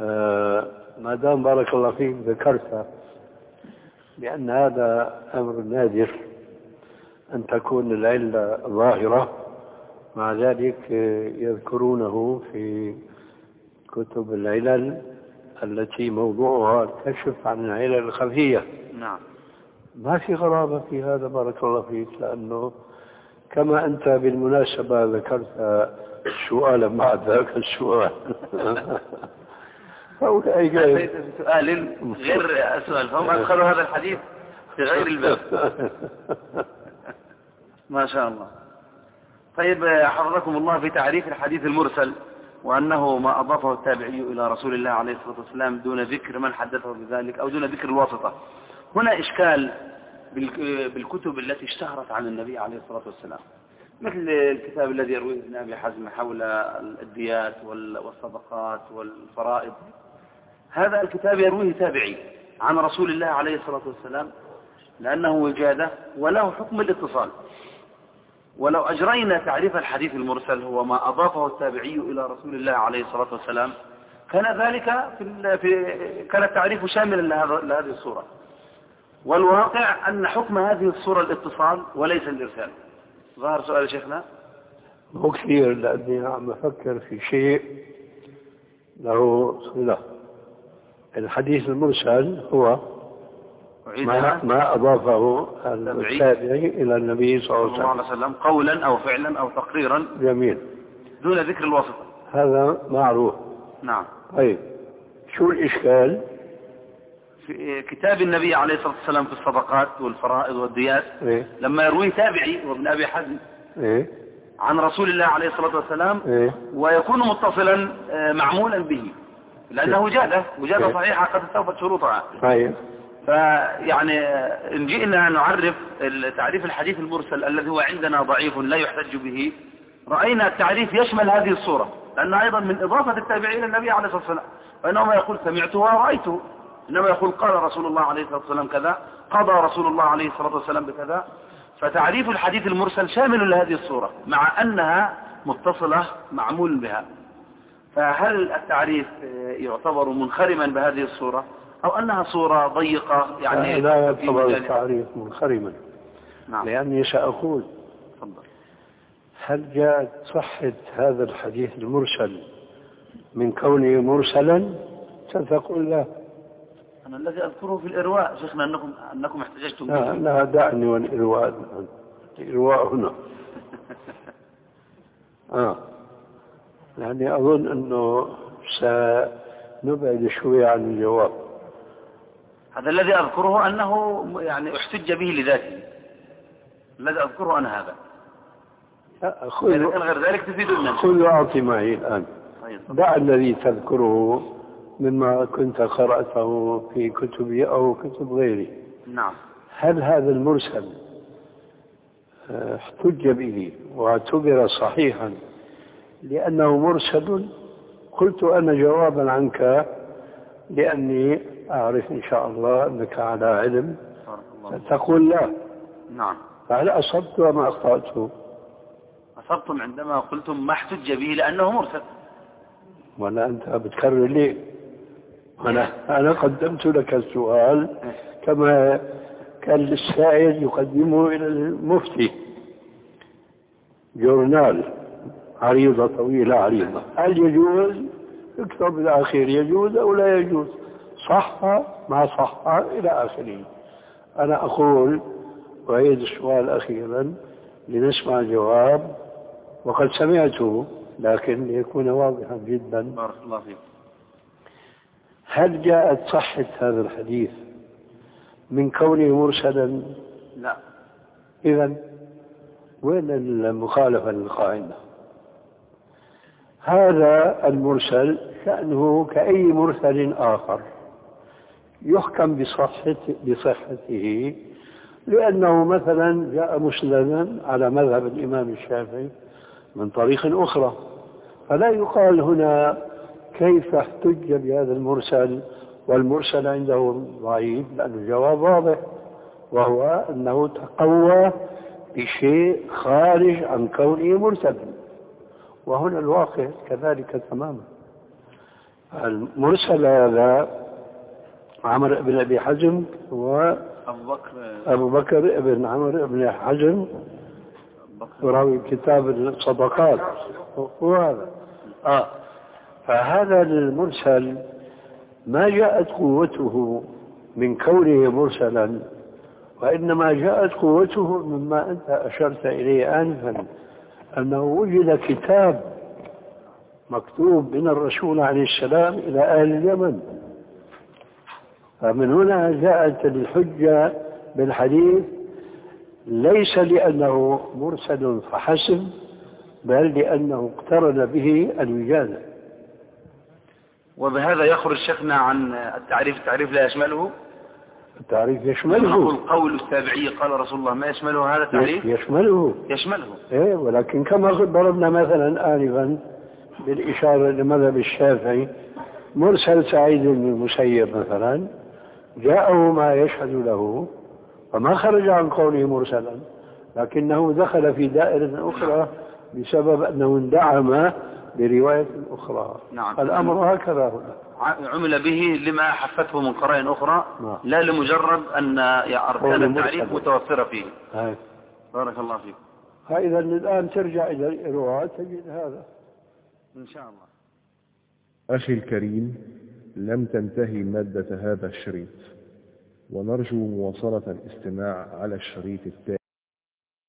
Speaker 3: آه ما دام بارك الله فيك ذكرت بأن هذا أمر نادر أن تكون العلة ظاهرة. مع ذلك آه، يذكرونه في كتب العلل. التي موضوعها الكشف عن العلل الخفية
Speaker 2: نعم.
Speaker 3: ما في غرابة في هذا؟ بارك الله فيك لأنه كما أنت بالمناسبة ذكرت سؤالا بعد ذاك السؤال. [laughs] فأولئك
Speaker 2: بسؤال غير. سؤال فهم [laughs] أدخلوا هذا الحديث في غير الباب. [laughs] ما شاء الله. طيب حفظكم الله في تعريف الحديث المرسل. وأنه ما أضافه التابعي إلى رسول الله عليه الصلاة والسلام دون ذكر من حدثه بذلك أو دون ذكر الواسطة. هنا إشكال بالك- بالكتب التي اشتهرت عن النبي عليه الصلاة والسلام. مثل الكتاب الذي يرويه ابن أبي حزم حول الديات وال- والصدقات والفرائض. هذا الكتاب يرويه تابعي عن رسول الله عليه الصلاة والسلام لأنه وجادة وله حكم الاتصال. ولو أجرينا تعريف الحديث المرسل هو ما أضافه التابعي إلى رسول الله عليه الصلاة والسلام كان ذلك في, في كان التعريف شاملا لهذه الصورة. والواقع أن حكم هذه الصورة الاتصال وليس الإرسال. ظهر سؤال شيخنا؟
Speaker 3: مو كثير لأني عم أفكر في شيء له صلة. الحديث المرسل هو ما, ما أضافه التابعي إلى النبي صلى الله عليه وسلم
Speaker 2: قولا أو فعلا أو تقريرا
Speaker 3: جميل.
Speaker 2: دون ذكر الواسطة
Speaker 3: هذا معروف.
Speaker 2: نعم.
Speaker 3: طيب. شو الإشكال؟
Speaker 2: في كتاب النبي عليه الصلاة والسلام في الصدقات والفرائض والديات
Speaker 3: إيه؟
Speaker 2: لما يروي تابعي وابن أبي حزم
Speaker 3: إيه؟
Speaker 2: عن رسول الله عليه الصلاة والسلام
Speaker 3: إيه؟
Speaker 2: ويكون متصلا آه، معمولا به لأنه وجادة وجادة
Speaker 3: إيه؟
Speaker 2: صحيحة قد استوفت شروطها.
Speaker 3: طيب.
Speaker 2: فيعني إن جئنا نعرف تعريف الحديث المرسل الذي هو عندنا ضعيف لا يحتج به. رأينا التعريف يشمل هذه الصورة لأن أيضا من إضافة التابعين النبي عليه الصلاة والسلام. فإنه يقول سمعته ورأيته إنما يقول قال رسول الله عليه الصلاة والسلام كذا قضى رسول الله عليه الصلاة والسلام بكذا. فتعريف الحديث المرسل شامل لهذه الصورة مع أنها متصلة معمول بها. فهل التعريف يعتبر منخرما بهذه الصورة؟ أو أنها صورة ضيقة يعني
Speaker 3: لا يعتبر التعريف منخرما.
Speaker 2: نعم.
Speaker 3: لأني سأقول هل جاءت صحة هذا الحديث المرسل من كونه مرسلا؟ ستقول لا.
Speaker 2: أنا الذي أذكره في الإرواء شيخنا أنكم, أنكم احتججتم
Speaker 3: لا, لا دعني والإرواء الإرواء هنا. [laughs] آه. يعني أظن أنه سنبعد شوي عن الجواب.
Speaker 2: هذا الذي أذكره أنه يعني احتج به لذاته. الذي أذكره أنا هذا.
Speaker 3: لا خذ
Speaker 2: غير ذلك تفيدنا
Speaker 3: خذ وأعطي معي الآن.
Speaker 2: طيب.
Speaker 3: دع الذي تذكره مما كنت قرأته في كتبي أو كتب غيري.
Speaker 2: نعم.
Speaker 3: هل هذا المرسل آه، احتج به واعتبر صحيحا لأنه مرسل؟ قلت أنا جوابا عنك لأني أعرف إن شاء الله أنك على علم. تقول لا.
Speaker 2: نعم.
Speaker 3: فهل أصبت أم أخطأت.
Speaker 2: أصبتم عندما قلتم ما احتج به لأنه مرسل
Speaker 3: ولا أنت بتكرر لي. أنا أنا قدمت لك السؤال كما كان للسائل يقدمه إلى المفتي. جورنال عريضة طويلة عريضة. هل يجوز؟ اكتب بالأخير يجوز أو لا يجوز؟ صح ما صح إلى آخره. أنا أقول أعيد السؤال أخيرا لنسمع جواب وقد سمعته لكن ليكون واضحا جدا.
Speaker 2: بارك الله فيك.
Speaker 3: هل جاءت صحة هذا الحديث من كونه مرسلا؟
Speaker 2: لا.
Speaker 3: إذا وين المخالفة للقاعدة؟ هذا المرسل شأنه كأي مرسل آخر. يحكم بصحته, بصحته لأنه مثلا جاء مسلما على مذهب الإمام الشافعي من طريق أخرى فلا يقال هنا كيف احتج بهذا المرسل والمرسل عنده ضعيف لأن الجواب واضح وهو أنه تقوى بشيء خارج عن كونه مرسلا وهنا الواقع كذلك تماما. المرسل هذا عمر بن أبي حزم و
Speaker 2: أبو بكر.
Speaker 3: أبو بكر بن عمر بن حزم راوي كتاب الصدقات. هو هذا آه. فهذا المرسل ما جاءت قوته من كونه مرسلا وإنما جاءت قوته مما أنت أشرت إليه آنفا أنه وجد كتاب مكتوب من الرسول عليه السلام إلى أهل اليمن. فمن هنا جاءت الحجة بالحديث ليس لأنه مرسل فحسب بل لأنه اقترن به الوجادة
Speaker 2: وبهذا يخرج شيخنا عن التعريف التعريف لا يشمله؟
Speaker 3: التعريف يشمله.
Speaker 2: نقول قول التابعي قال رسول الله ما يشمله هذا التعريف؟
Speaker 3: يشمله.
Speaker 2: يشمله.
Speaker 3: إيه ولكن كما ضربنا مثلا آنفا بالإشارة لمذهب الشافعي مرسل سعيد بن المسيب مثلا جاءه ما يشهد له فما خرج عن قوله مرسلا لكنه دخل في دائرة أخرى بسبب أنه اندعم برواية أخرى
Speaker 2: نعم.
Speaker 3: الأمر هكذا هنا
Speaker 2: عمل به لما حفته من قرائن أخرى
Speaker 3: نعم.
Speaker 2: لا لمجرد أن أركان التعريف. متوفرة فيه
Speaker 3: هاي.
Speaker 2: بارك الله فيك
Speaker 3: فإذا الآن ترجع إلى الإرواء تجد هذا
Speaker 2: إن شاء الله
Speaker 4: أخي الكريم لم تنتهي مادة هذا الشريط. ونرجو مواصلة الاستماع على الشريط التالي.